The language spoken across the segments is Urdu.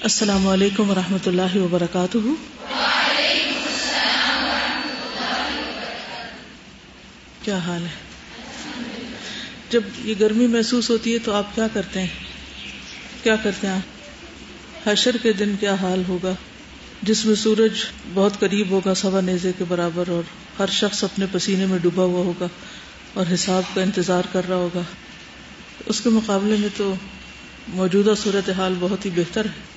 السلام علیکم و رحمۃ اللہ وبرکاتہ۔ کیا حال ہے؟ جب یہ گرمی محسوس ہوتی ہے تو آپ کیا کرتے ہیں؟ کیا کرتے ہیں آپ؟ حشر کے دن کیا حال ہوگا؟ جس میں سورج بہت قریب ہوگا، سوا نیزے کے برابر، اور ہر شخص اپنے پسینے میں ڈوبا ہوا ہوگا اور حساب کا انتظار کر رہا ہوگا۔ اس کے مقابلے میں تو موجودہ صورت حال بہت ہی بہتر ہے۔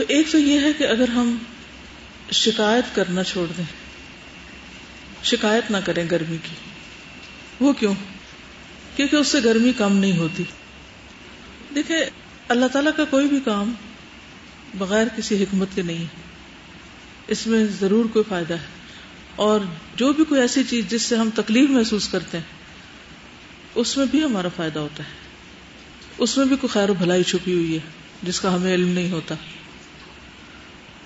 تو ایک تو یہ ہے کہ اگر ہم شکایت کرنا چھوڑ دیں، شکایت نہ کریں گرمی کی، وہ کیوں؟ کیونکہ اس سے گرمی کم نہیں ہوتی۔ دیکھیں، اللہ تعالیٰ کا کوئی بھی کام بغیر کسی حکمت کے نہیں ہے۔ اس میں ضرور کوئی فائدہ ہے۔ اور جو بھی کوئی ایسی چیز جس سے ہم تکلیف محسوس کرتے ہیں، اس میں بھی ہمارا فائدہ ہوتا ہے۔ اس میں بھی کوئی خیر و بھلائی چھپی ہوئی ہے، جس کا ہمیں علم نہیں ہوتا۔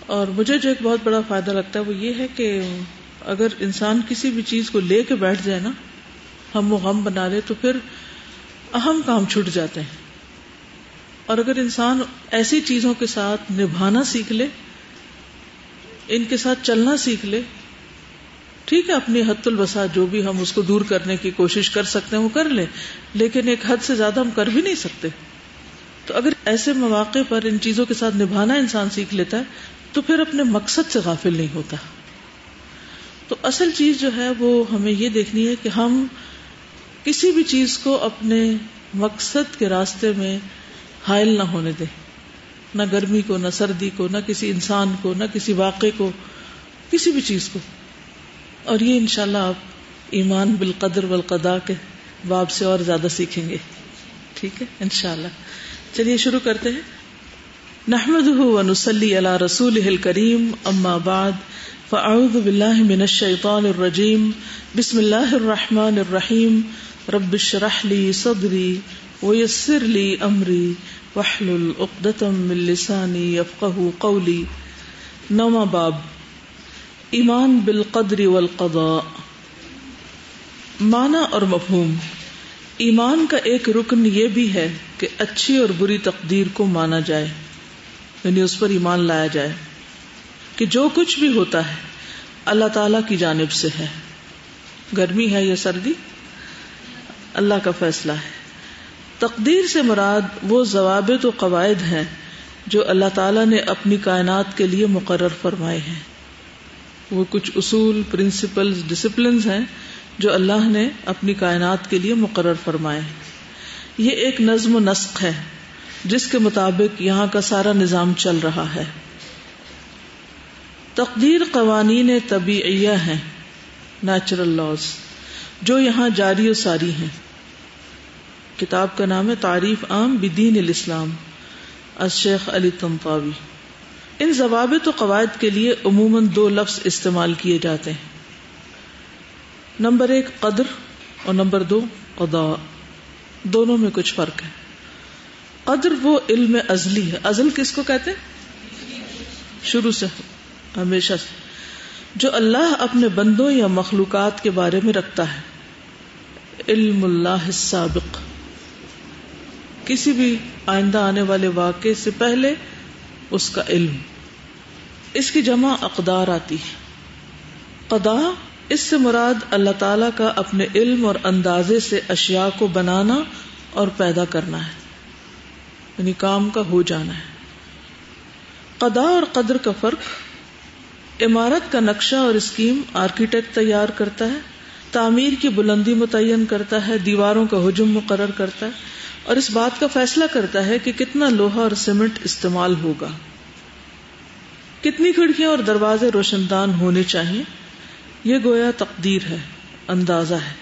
اور مجھے جو ایک بہت بڑا فائدہ لگتا ہے وہ یہ ہے کہ اگر انسان کسی بھی چیز کو لے کے بیٹھ جائے نا، ہم وہ غم بنا لے تو پھر اہم کام چھٹ جاتے ہیں۔ اور اگر انسان ایسی چیزوں کے ساتھ نبھانا سیکھ لے، ان کے ساتھ چلنا سیکھ لے، ٹھیک ہے، اپنی حد البسا جو بھی ہم اس کو دور کرنے کی کوشش کر سکتے ہیں وہ کر لیں، لیکن ایک حد سے زیادہ ہم کر بھی نہیں سکتے۔ تو اگر ایسے مواقع پر ان چیزوں کے ساتھ نبھانا انسان سیکھ لیتا ہے تو پھر اپنے مقصد سے غافل نہیں ہوتا۔ تو اصل چیز جو ہے وہ ہمیں یہ دیکھنی ہے کہ ہم کسی بھی چیز کو اپنے مقصد کے راستے میں حائل نہ ہونے دیں۔ نہ گرمی کو، نہ سردی کو، نہ کسی انسان کو، نہ کسی واقعے کو، کسی بھی چیز کو۔ اور یہ انشاءاللہ آپ ایمان بالقدر والقضاء کے باب سے اور زیادہ سیکھیں گے۔ ٹھیک ہے؟ انشاءاللہ۔ چلیے شروع کرتے ہیں۔ نحمده ونصلي على رسوله الكريم اما بعد فاعوذ بالله من الشيطان الرجيم، بسم الله الرحمن الرحيم، رب اشرح لي صدري ويسر لي امري واحلل عقدة من لساني يفقهوا قولي. نوما باب، ایمان بالقدر والقضاء. معنی اور مفہوم، ایمان کا ایک رکن یہ بھی ہے کہ اچھی اور بری تقدیر کو مانا جائے۔ یعنی اس پر ایمان لایا جائے، کہ جو کچھ بھی ہوتا ہے، اللہ تعالی کی جانب سے ہے۔ گرمی ہے یا سردی، اللہ کا فیصلہ ہے۔ تقدیر سے مراد وہ ضوابط و قواعد ہیں جو اللہ تعالیٰ نے اپنی کائنات کے لیے مقرر فرمائے ہیں۔ وہ کچھ اصول پرنسپل ڈسپلنز ہیں جو اللہ نے اپنی کائنات کے لیے مقرر فرمائے ہیں۔ یہ ایک نظم و نسق ہے۔ جس کے مطابق یہاں کا سارا نظام چل رہا ہے۔ تقدیر قوانین طبیعیہ ہیں نیچرل لاز جو یہاں جاری و ساری ہیں۔ کتاب کا نام ہے تعریف عام بدین الاسلام، از شیخ علی تمپاوی۔ ان ضوابط و قواعد کے لیے عموماً دو لفظ استعمال کیے جاتے ہیں۔ نمبر ایک قدر اور نمبر دو قدا دونوں میں کچھ فرق ہے۔ قدر وہ علم ازلی ہے۔ ازل کس کو کہتے شروع سے ہمیشہ سے۔ جو اللہ اپنے بندوں یا مخلوقات کے بارے میں رکھتا ہے۔ علم اللہ سابق کسی بھی آئندہ آنے والے واقعے سے پہلے اس کا علم۔ اس کی جمع اقدار آتی ہے۔ قدا، اس سے مراد اللہ تعالی کا اپنے علم اور اندازے سے اشیاء کو بنانا اور پیدا کرنا ہے۔ یعنی کام کا ہو جانا ہے۔ قدا اور قدر کا فرق، عمارت کا نقشہ اور اسکیم آرکیٹیکٹ تیار کرتا ہے، تعمیر کی بلندی متعین کرتا ہے، دیواروں کا حجم مقرر کرتا ہے اور اس بات کا فیصلہ کرتا ہے کہ کتنا لوہا اور سیمنٹ استعمال ہوگا۔ کتنی کھڑکیاں اور دروازے روشن دان ہونے چاہیے یہ گویا تقدیر ہے، اندازہ ہے۔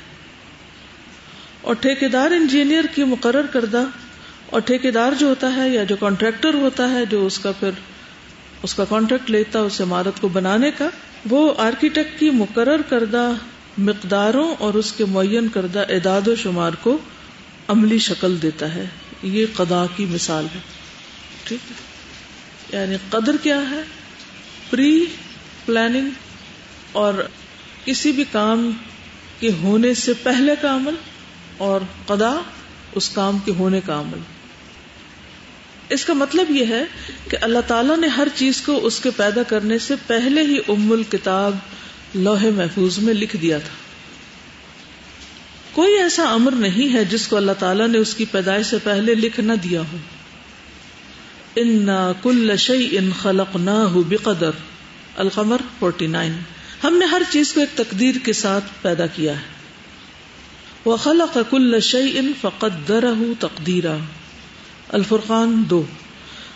اور ٹھیکیدار انجینئر کی مقرر کردہ اور ٹھیکیدار جو ہوتا ہے یا جو کانٹریکٹر ہوتا ہے جو اس کا پھر اس کا کانٹریکٹ لیتا ہے اس عمارت کو بنانے کا، وہ آرکیٹیکٹ کی مقرر کردہ مقداروں اور اس کے معین کردہ اعداد و شمار کو عملی شکل دیتا ہے۔ یہ قدا کی مثال ہے۔ ٹھیک ہے۔ یعنی قدر کیا ہے؟ پری پلاننگ اور کسی بھی کام کے ہونے سے پہلے کا عمل اور قدا اس کام کے ہونے کا عمل۔ اس کا مطلب یہ ہے کہ اللہ تعالیٰ نے ہر چیز کو اس کے پیدا کرنے سے پہلے ہی ام الکتاب لوہے محفوظ میں لکھ دیا تھا۔ کوئی ایسا امر نہیں ہے جس کو اللہ تعالیٰ نے اس کی پیدائش سے پہلے لکھ نہ دیا ہو۔ ان کل شعی ان خلق نہ ہو بقدر۔ القمر فورٹی نائن۔ ہم نے ہر چیز کو ایک تقدیر کے ساتھ پیدا کیا ہے۔ وہ خلق کل شعی ان فقت در تقدیرا۔ الفرقان دو۔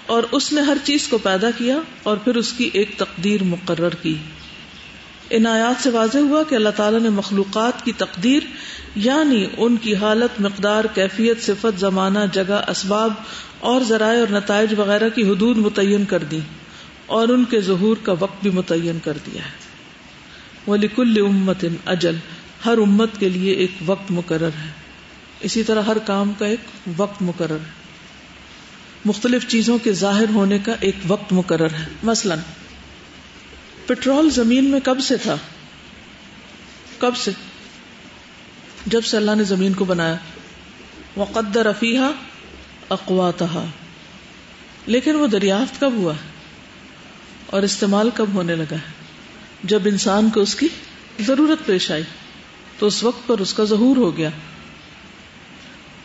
اور اس نے ہر چیز کو پیدا کیا اور پھر اس کی ایک تقدیر مقرر کی۔ ان آیات سے واضح ہوا کہ اللہ تعالیٰ نے مخلوقات کی تقدیر یعنی ان کی حالت، مقدار، کیفیت، صفت، زمانہ، جگہ، اسباب اور ذرائع اور نتائج وغیرہ کی حدود متعین کر دی اور ان کے ظہور کا وقت بھی متعین کر دیا ہے۔ ولیکل امت اجل ہر امت کے لیے ایک وقت مقرر ہے۔ اسی طرح ہر کام کا ایک وقت مقرر ہے۔ مختلف چیزوں کے ظاہر ہونے کا ایک وقت مقرر ہے۔ مثلا، پٹرول زمین میں کب سے تھا؟ کب سے؟ جب سے اللہ نے زمین کو بنایا۔ وقدر رفیح اقواتہ لیکن وہ دریافت کب ہوا؟ اور استعمال کب ہونے لگا؟ ہے جب انسان کو اس کی ضرورت پیش آئی، تو اس وقت پر اس کا ظہور ہو گیا۔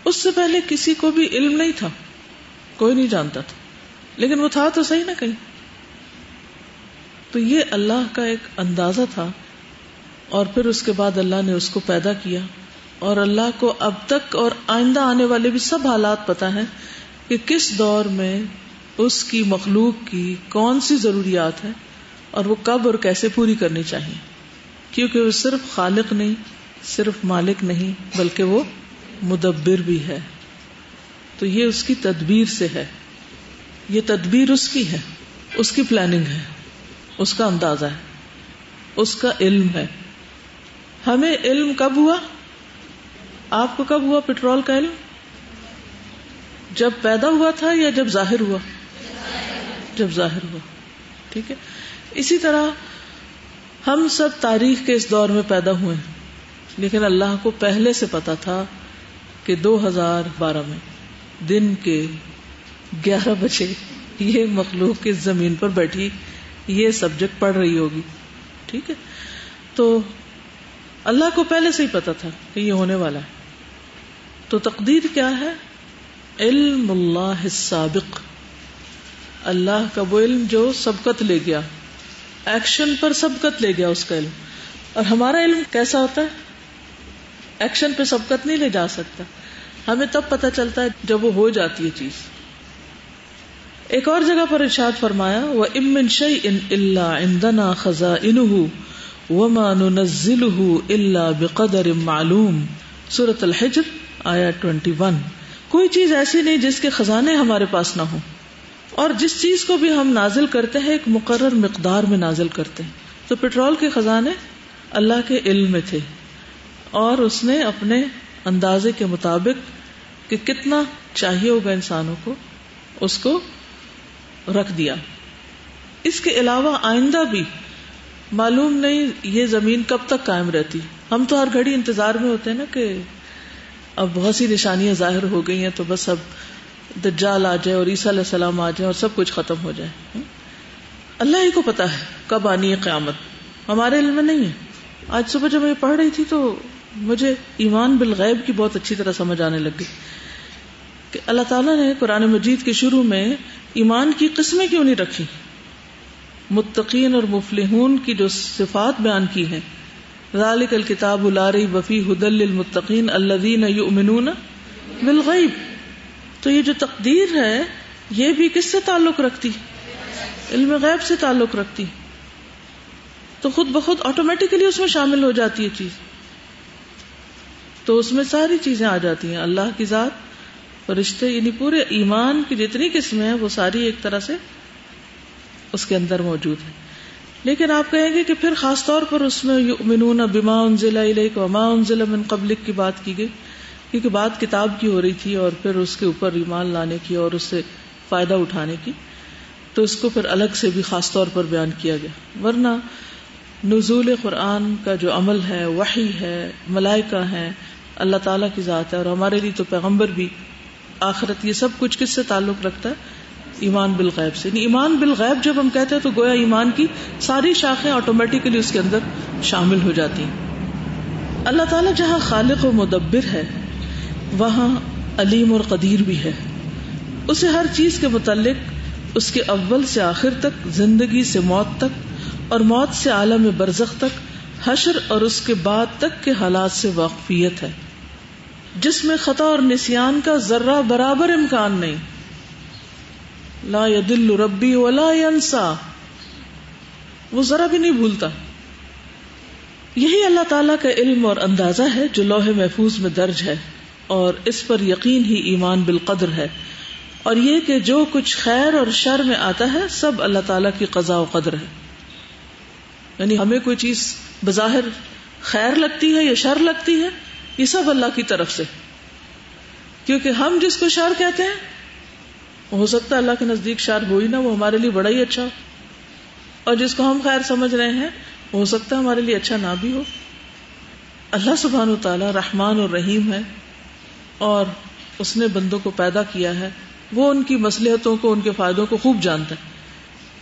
اس سے پہلے کسی کو بھی علم نہیں تھا۔ کوئی نہیں جانتا تھا۔ لیکن وہ تھا تو صحیح نہ کہیں۔ تو یہ اللہ کا ایک اندازہ تھا۔ اور پھر اس کے بعد اللہ نے اس کو پیدا کیا۔ اور اللہ کو اب تک اور آئندہ آنے والے بھی سب حالات پتا ہے کہ کس دور میں اس کی مخلوق کی کون سی ضروریات ہے اور وہ کب اور کیسے پوری کرنی چاہیے۔ کیونکہ وہ صرف خالق نہیں، صرف مالک نہیں، بلکہ وہ مدبر بھی ہے۔ تو یہ اس کی تدبیر سے ہے۔ یہ تدبیر اس کی ہے۔ اس کی پلاننگ ہے۔ اس کا اندازہ ہے۔ اس کا علم ہے۔ ہمیں علم کب ہوا؟ آپ کو کب ہوا پٹرول کا علم؟ جب پیدا ہوا تھا یا جب ظاہر ہوا؟ جب ظاہر ہوا۔ ٹھیک ہے۔ اسی طرح ہم سب تاریخ کے اس دور میں پیدا ہوئے لیکن اللہ کو پہلے سے پتا تھا کہ دو ہزار بارہ میں۔ دن کے گیارہ بجے یہ مخلوق کی زمین پر بیٹھی یہ سبجیکٹ پڑھ رہی ہوگی، ٹھیک ہے؟ تو اللہ کو پہلے سے ہی پتا تھا کہ یہ ہونے والا ہے۔ تو تقدیر کیا ہے؟ علم اللہ السابق۔ اللہ کا وہ علم جو سبقت لے گیا۔ ایکشن پر سبقت لے گیا اس کا علم۔ اور ہمارا علم کیسا ہوتا ہے؟ ایکشن پہ سبقت نہیں لے جا سکتا۔ ہمیں تب پتہ چلتا ہے جب وہ ہو جاتی ہے چیز۔ ایک اور جگہ پر ارشاد فرمایا وہ امن شعی ان اللہ اندنا خزا ان ومان اللہ بقدر معلوم۔ سورت الحجر آیا ٹوینٹی ون۔ کوئی چیز ایسی نہیں جس کے خزانے ہمارے پاس نہ ہو اور جس چیز کو بھی ہم نازل کرتے ہیں، ایک مقرر مقدار میں نازل کرتے ہیں۔ تو پٹرول کے خزانے اللہ کے علم میں تھے اور اس نے اپنے اندازے کے مطابق کہ کتنا چاہیے ہوگا انسانوں کو، اس کو رکھ دیا۔ اس کے علاوہ آئندہ بھی معلوم نہیں یہ زمین کب تک قائم رہتی۔ ہم تو ہر گھڑی انتظار میں ہوتے ہیں نا کہ اب بہت سی نشانیاں ظاہر ہو گئی ہیں تو بس اب دجال آ جائے اور عیسیٰ علیہ السلام آ جائے اور سب کچھ ختم ہو جائے۔ اللہ ہی کو پتا ہے کب آنی ہے قیامت۔ ہمارے علم میں نہیں ہے۔ آج صبح جب میں پڑھ رہی تھی تو مجھے ایمان بالغیب کی بہت اچھی طرح سمجھ آنے لگ گئی کہ اللہ تعالیٰ نے قرآن مجید کے شروع میں ایمان کی قسمیں کیوں نہیں رکھی؟ متقین اور مفلحون کی جو صفات بیان کی ہیں۔ ذالک الکتاب الاری وفی حدل للمتقین الذین یؤمنون بالغیب۔ تو یہ جو تقدیر ہے، یہ بھی کس سے تعلق رکھتی؟ علم غیب سے تعلق رکھتی۔ تو خود بخود آٹومیٹکلی اس میں شامل ہو جاتی ہے چیز۔ تو اس میں ساری چیزیں آ جاتی ہیں، اللہ کی ذات، فرشتے یعنی پورے ایمان کی جتنی قسمیں ہیں، وہ ساری ایک طرح سے اس کے اندر موجود ہیں۔ لیکن آپ کہیں گے کہ پھر خاص طور پر اس میں یؤمنون بما انزل الیک وما انزل من قبلک کی بات کی گئی، کیونکہ بات کتاب کی ہو رہی تھی اور پھر اس کے اوپر ایمان لانے کی اور اس سے فائدہ اٹھانے کی۔ تو اس کو پھر الگ سے بھی خاص طور پر بیان کیا گیا۔ ورنہ نزول قرآن کا جو عمل ہے، وحی ہے، ملائکہ ہے اللہ تعالیٰ کی ذات ہے اور ہمارے لیے تو پیغمبر بھی آخرت یہ سب کچھ کس سے تعلق رکھتا ہے؟ ایمان بالغیب سے۔ یعنی ایمان بالغیب جب ہم کہتے ہیں تو گویا ایمان کی ساری شاخیں آٹومیٹیکلی اس کے اندر شامل ہو جاتی ہیں۔ اللہ تعالیٰ جہاں خالق و مدبر ہے، وہاں علیم اور قدیر بھی ہے۔ اسے ہر چیز کے متعلق، اس کے اول سے آخر تک، زندگی سے موت تک اور موت سے عالم برزخ تک حشر اور اس کے بعد تک کے حالات سے واقفیت ہے۔ جس میں خطا اور نسیان کا ذرہ برابر امکان نہیں۔ لا يدل ربی ولا ينسا وہ ذرا بھی نہیں بھولتا۔ یہی اللہ تعالیٰ کا علم اور اندازہ ہے جو لوہے محفوظ میں درج ہے اور اس پر یقین ہی ایمان بالقدر ہے۔ اور یہ کہ جو کچھ خیر اور شر میں آتا ہے، سب اللہ تعالیٰ کی قضاء و قدر ہے۔ یعنی ہمیں کوئی چیز بظاہر خیر لگتی ہے یا شر لگتی ہے، یہ سب اللہ کی طرف سے۔ کیونکہ ہم جس کو شر کہتے ہیں، ہو سکتا ہے اللہ کے نزدیک شر ہو ہی نہ، وہ ہمارے لیے بڑا ہی اچھا اور جس کو ہم خیر سمجھ رہے ہیں، ہو سکتا ہے ہمارے لیے اچھا نہ بھی ہو۔ اللہ سبحان و تعالیٰ رحمان اور رحیم ہے اور اس نے بندوں کو پیدا کیا ہے۔ وہ ان کی مسلحتوں کو، ان کے فائدوں کو خوب جانتا ہے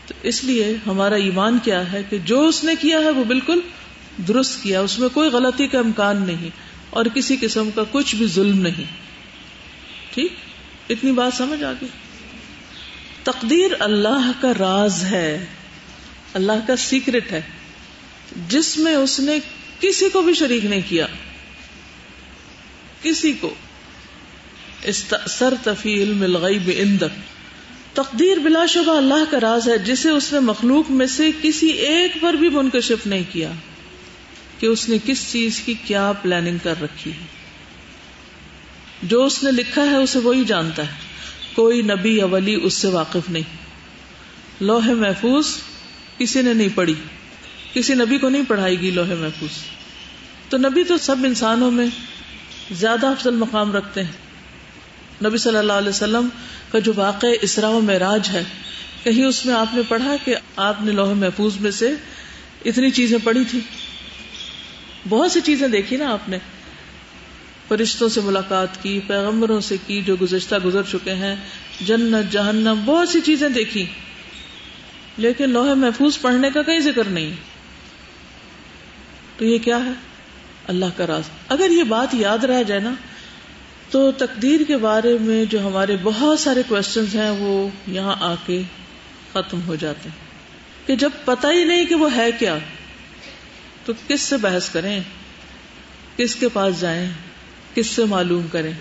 تو اس لیے ہمارا ایمان کیا ہے کہ جو اس نے کیا ہے، وہ بالکل درست کیا، اس میں کوئی غلطی کا امکان نہیں اور کسی قسم کا کچھ بھی ظلم نہیں۔ ٹھیک؟ اتنی بات سمجھ آ گئی تقدیر اللہ کا راز ہے، اللہ کا سیکرٹ ہے، جس میں اس نے کسی کو بھی شریک نہیں کیا۔ کسی کو۔ سر تفی علم الغیب اندک تقدیر بلا شبہ اللہ کا راز ہے، جسے اس نے مخلوق میں سے کسی ایک پر بھی منکشف نہیں کیا۔ کہ اس نے کس چیز کی کیا پلاننگ کر رکھی ہے۔ جو اس نے لکھا ہے، اسے وہی جانتا ہے۔ کوئی نبی یا ولی اس سے واقف نہیں۔ لوہے محفوظ کسی نے نہیں پڑھی۔ کسی نبی کو نہیں پڑھائی گی لوہے محفوظ۔ تو نبی تو سب انسانوں میں زیادہ افضل مقام رکھتے ہیں۔ نبی صلی اللہ علیہ وسلم کا جو واقع اسراء و معراج ہے، کہیں اس میں آپ نے پڑھا کہ آپ نے لوہے محفوظ میں سے اتنی چیزیں پڑھی تھی بہت سی چیزیں دیکھی نا آپ نے۔ فرشتوں سے ملاقات کی، پیغمبروں سے کی جو گزشتہ گزر چکے ہیں۔ جنت، جہنم، بہت سی چیزیں دیکھی۔ لیکن لوہے محفوظ پڑھنے کا کہیں ذکر نہیں۔ تو یہ کیا ہے؟ اللہ کا راز۔ اگر یہ بات یاد رہ جائے نا، تو تقدیر کے بارے میں جو ہمارے بہت سارے کوشچنز ہیں، وہ یہاں آ کے ختم ہو جاتے ہیں۔ کہ جب پتہ ہی نہیں کہ وہ ہے کیا تو کس سے بحث کریں؟ کس کے پاس جائیں؟ کس سے معلوم کریں؟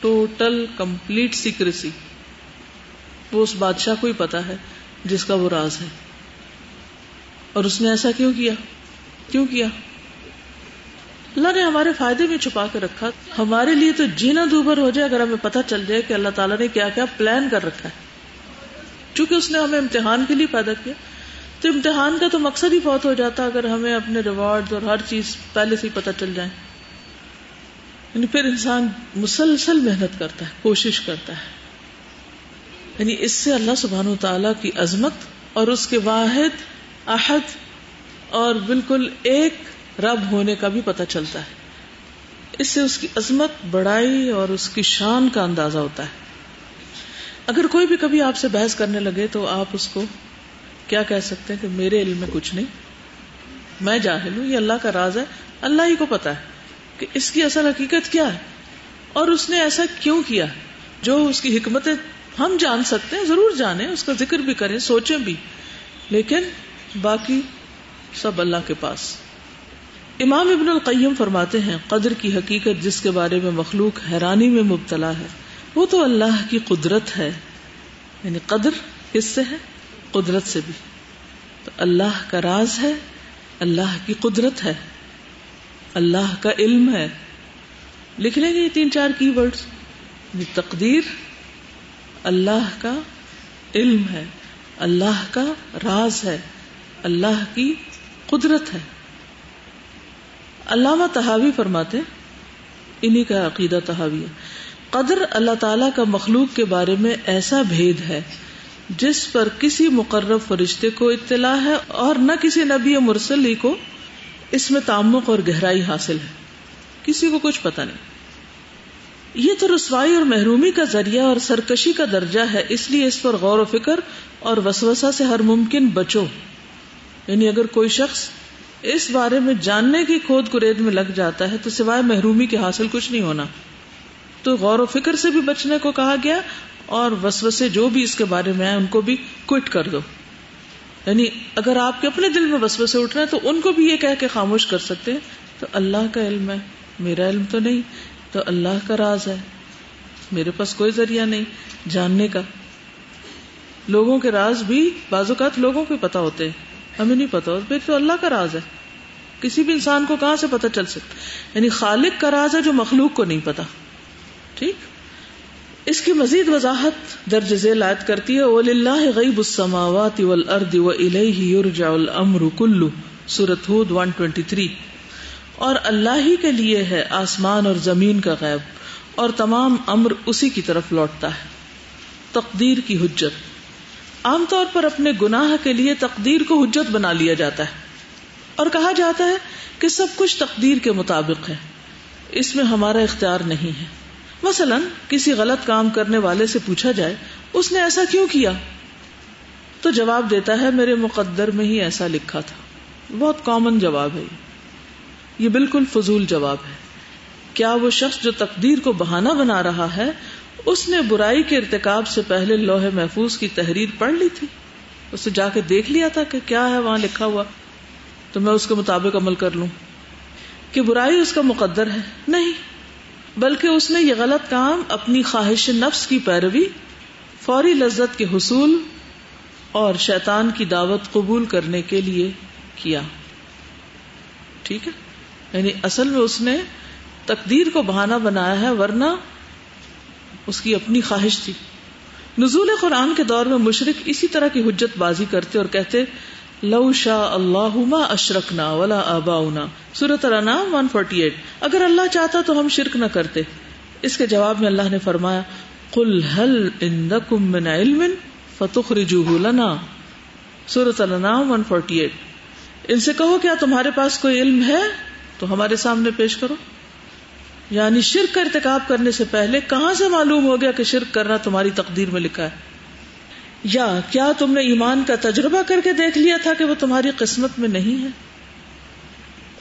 ٹوٹل کمپلیٹ سیکریسی وہ اس بادشاہ کو ہی پتا ہے جس کا وہ راز ہے۔ اور اس نے ایسا کیوں کیا؟ کیوں کیا؟ اللہ نے ہمارے فائدے میں چھپا کے رکھا۔ ہمارے لیے تو جینا دوبر ہو جائے اگر ہمیں پتہ چل جائے کہ اللہ تعالیٰ نے کیا کیا پلان کر رکھا ہے۔ چونکہ اس نے ہمیں امتحان کے لیے پیدا کیا تو امتحان کا تو مقصد ہی بہت ہو جاتا اگر ہمیں اپنے ریوارڈ اور ہر چیز پہلے سے ہی پتہ چل جائے۔ یعنی پھر انسان مسلسل محنت کرتا ہے، کوشش کرتا ہے۔ یعنی اس سے اللہ سبحان و تعالی کی عظمت اور اس کے واحد، احد اور بالکل ایک رب ہونے کا بھی پتہ چلتا ہے۔ اس سے اس کی عظمت، بڑائی اور اس کی شان کا اندازہ ہوتا ہے۔ اگر کوئی بھی کبھی آپ سے بحث کرنے لگے تو آپ اس کو کیا کہہ سکتے ہیں کہ میرے علم میں کچھ نہیں؟ میں جاہل ہوں، یہ اللہ کا راز ہے۔ اللہ ہی کو پتا ہے کہ اس کی اصل حقیقت کیا ہے۔ اور اس نے ایسا کیوں کیا؟ جو اس کی حکمت ہم جان سکتے ہیں، ضرور جانیں، اس کا ذکر بھی کریں، سوچیں بھی۔ لیکن باقی سب اللہ کے پاس۔ امام ابن القیم فرماتے ہیں، قدر کی حقیقت جس کے بارے میں مخلوق حیرانی میں مبتلا ہے، وہ تو اللہ کی قدرت ہے۔ یعنی قدر کس سے ہے؟ قدرت سے بھی۔ تو اللہ کا راز ہے، اللہ کی قدرت ہے۔ اللہ کا علم ہے۔ لکھ لیں گے یہ تین چار کی ورڈز۔ تقدیر اللہ کا علم ہے، اللہ کا راز ہے، اللہ کی قدرت ہے۔ علامہ تحاوی فرماتے انہی کا عقیدہ تحاوی قدر اللہ تعالی کا مخلوق کے بارے میں ایسا بھید ہے جس پر کسی مقرب فرشتے کو اطلاع ہے اور نہ کسی نبی مرسلی کو اس میں تعمق اور گہرائی حاصل ہے۔ کسی کو کچھ پتا نہیں۔ یہ تو رسوائی اور محرومی کا ذریعہ اور سرکشی کا درجہ ہے، اس لیے اس پر غور و فکر اور وسوسہ سے ہر ممکن بچو۔ یعنی اگر کوئی شخص اس بارے میں جاننے کی کھود کرید میں لگ جاتا ہے تو سوائے محرومی کے حاصل کچھ نہیں ہونا۔ تو غور و فکر سے بھی بچنے کو کہا گیا اور وسوسے جو بھی اس کے بارے میں آئے ان کو بھی کوئٹ کر دو۔ یعنی اگر آپ کے اپنے دل میں وسوسے اٹھ رہے ہیں تو ان کو بھی یہ کہہ کے خاموش کر سکتے ہیں، تو اللہ کا علم ہے، میرا علم تو نہیں، تو اللہ کا راز ہے۔ میرے پاس کوئی ذریعہ نہیں جاننے کا۔ لوگوں کے راز بھی بعض اوقات لوگوں کو پتا ہوتے ہیں، ہمیں نہیں پتا پھر تو اللہ کا راز ہے۔ کسی بھی انسان کو کہاں سے پتا چل سکتا؟ یعنی خالق کا راز ہے جو مخلوق کو نہیں پتا ٹھیک؟ اس کی مزید وضاحت درج ذیل آیت کرتی ہے، وَلِلَّهِ غَيْبُ السَّمَاوَاتِ وَالْأَرْضِ وَإِلَيْهِ يُرْجَعُ الْأَمْرُ كُلُّ سورة ہود 123 اور اللہ ہی کے لیے ہے آسمان اور زمین کا غیب، اور تمام امر اسی کی طرف لوٹتا ہے۔ تقدیر کی حجت۔ عام طور پر اپنے گناہ کے لیے تقدیر کو حجت بنا لیا جاتا ہے۔ اور کہا جاتا ہے کہ سب کچھ تقدیر کے مطابق ہے۔ اس میں ہمارا اختیار نہیں ہے۔ مثلا کسی غلط کام کرنے والے سے پوچھا جائے، اس نے ایسا کیوں کیا؟ تو جواب دیتا ہے، میرے مقدر میں ہی ایسا لکھا تھا۔ بہت کامن جواب ہے یہ۔ بالکل فضول جواب ہے۔ کیا وہ شخص جو تقدیر کو بہانا بنا رہا ہے، اس نے برائی کے ارتکاب سے پہلے لوہے محفوظ کی تحریر پڑھ لی تھی؟ اسے جا کے دیکھ لیا تھا کہ کیا ہے وہاں لکھا ہوا۔ تو میں اس کے مطابق عمل کر لوں۔ کہ برائی اس کا مقدر ہے؟ نہیں۔ بلکہ اس نے یہ غلط کام اپنی خواہش نفس کی پیروی، فوری لذت کے حصول اور شیطان کی دعوت قبول کرنے کے لیے کیا۔ ٹھیک ہے؟ یعنی اصل میں اس نے تقدیر کو بہانا بنایا ہے، ورنہ اس کی اپنی خواہش تھی۔ نزول قرآن کے دور میں مشرق اسی طرح کی حجت بازی کرتے اور کہتے لو شاہ اللہ اشرک نا ولا آبا سورت الانام 148 اگر اللہ چاہتا تو ہم شرک نہ کرتے۔ اس کے جواب میں اللہ نے فرمایا، قل هل عندكم من علم فتخرجوه لنا۔ سورت الانام 148 ان سے کہو، کیا تمہارے پاس کوئی علم ہے؟ تو ہمارے سامنے پیش کرو۔ یعنی شرک کا ارتکاب کرنے سے پہلے کہاں سے معلوم ہو گیا کہ شرک کرنا تمہاری تقدیر میں لکھا ہے؟ یا کیا تم نے ایمان کا تجربہ کر کے دیکھ لیا تھا کہ وہ تمہاری قسمت میں نہیں ہے؟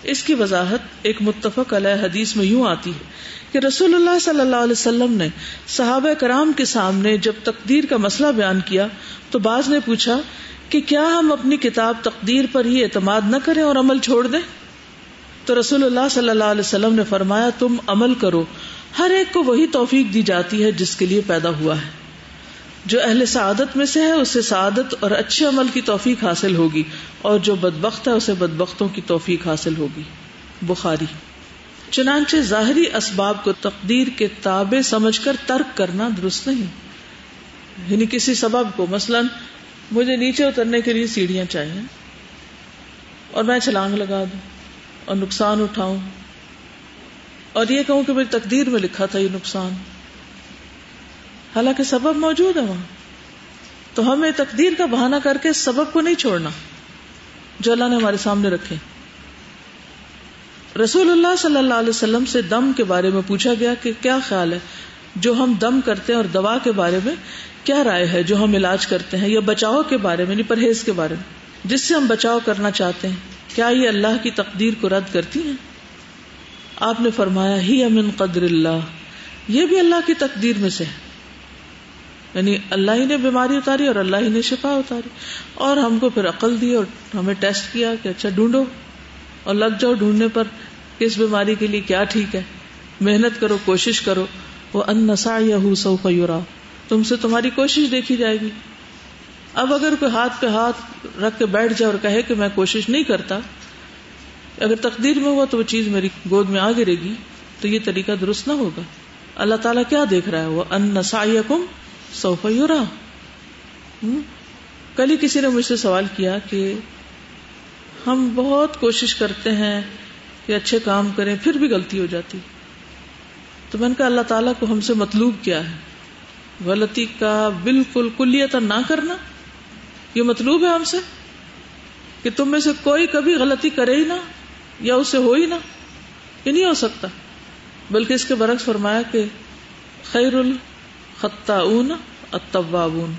اس کی وضاحت ایک متفق علیہ حدیث میں یوں آتی ہے کہ رسول اللہ صلی اللہ علیہ وسلم نے صحابہ کرام کے سامنے جب تقدیر کا مسئلہ بیان کیا تو بعض نے پوچھا کہ کیا ہم اپنی کتاب تقدیر پر ہی اعتماد نہ کریں اور عمل چھوڑ دیں؟ تو رسول اللہ صلی اللہ علیہ وسلم نے فرمایا، تم عمل کرو، ہر ایک کو وہی توفیق دی جاتی ہے جس کے لیے پیدا ہوا ہے۔ جو اہل سعادت میں سے ہے، اسے سعادت اور اچھے عمل کی توفیق حاصل ہوگی اور جو بدبخت ہے، اسے بدبختوں کی توفیق حاصل ہوگی۔ بخاری۔ چنانچہ ظاہری اسباب کو تقدیر کے تابع سمجھ کر ترک کرنا درست نہیں۔ یعنی کسی سبب کو، مثلا مجھے نیچے اترنے کے لیے سیڑھیاں چاہیے اور میں چھلانگ لگا دوں اور نقصان اٹھاؤں۔ اور یہ کہوں کہ میری تقدیر میں لکھا تھا یہ نقصان۔ حالانکہ سبب موجود ہے وہاں۔ تو ہمیں تقدیر کا بہانہ کر کے سبب کو نہیں چھوڑنا، جو اللہ نے ہمارے سامنے رکھے۔ رسول اللہ صلی اللہ علیہ وسلم سے دم کے بارے میں پوچھا گیا کہ کیا خیال ہے، جو ہم دم کرتے ہیں اور دوا کے بارے میں کیا رائے ہے، جو ہم علاج کرتے ہیں یا بچاؤ کے بارے میں یعنی پرہیز کے بارے میں۔ جس سے ہم بچاؤ کرنا چاہتے ہیں، کیا یہ اللہ کی تقدیر کو رد کرتی ہیں؟ آپ نے فرمایا، ہی امن قدر اللہ۔ یہ بھی اللہ کی تقدیر میں سے ہے۔ یعنی اللہ ہی نے بیماری اتاری اور اللہ ہی نے شفا اتاری۔ اور ہم کو پھر عقل دی اور ہمیں ٹیسٹ کیا کہ اچھا ڈھونڈو۔ اور لگ جاؤ ڈھونڈنے پر کس بیماری کے لیے کیا ٹھیک ہے۔ محنت کرو، کوشش کرو۔ وہ ان نسا یا سو فیورا تم سے تمہاری کوشش دیکھی جائے گی۔ اب اگر کوئی ہاتھ پہ ہاتھ رکھ کے بیٹھ جائے اور کہے کہ میں کوشش نہیں کرتا، اگر تقدیر میں ہوا تو وہ چیز میری گود میں آ گرے گی۔ تو یہ طریقہ درست نہ ہوگا۔ اللہ تعالیٰ کیا دیکھ رہا ہے؟ وہ ان نسا کم سوفا یورا۔ کل ہی کسی نے مجھ سے سوال کیا کہ ہم بہت کوشش کرتے ہیں کہ اچھے کام کریں، پھر بھی غلطی ہو جاتی۔ تو میں نے کہا، اللہ تعالیٰ کو ہم سے مطلوب کیا ہے؟ غلطی کا بالکل کلیت نہ کرنا۔ یہ مطلوب ہے ہم سے کہ تم میں سے کوئی کبھی غلطی کرے ہی نہ، یا اسے ہو ہی نہ۔ یہ نہیں ہو سکتا۔ بلکہ اس کے برعکس فرمایا کہ خیر ال الخطاؤن التوابون۔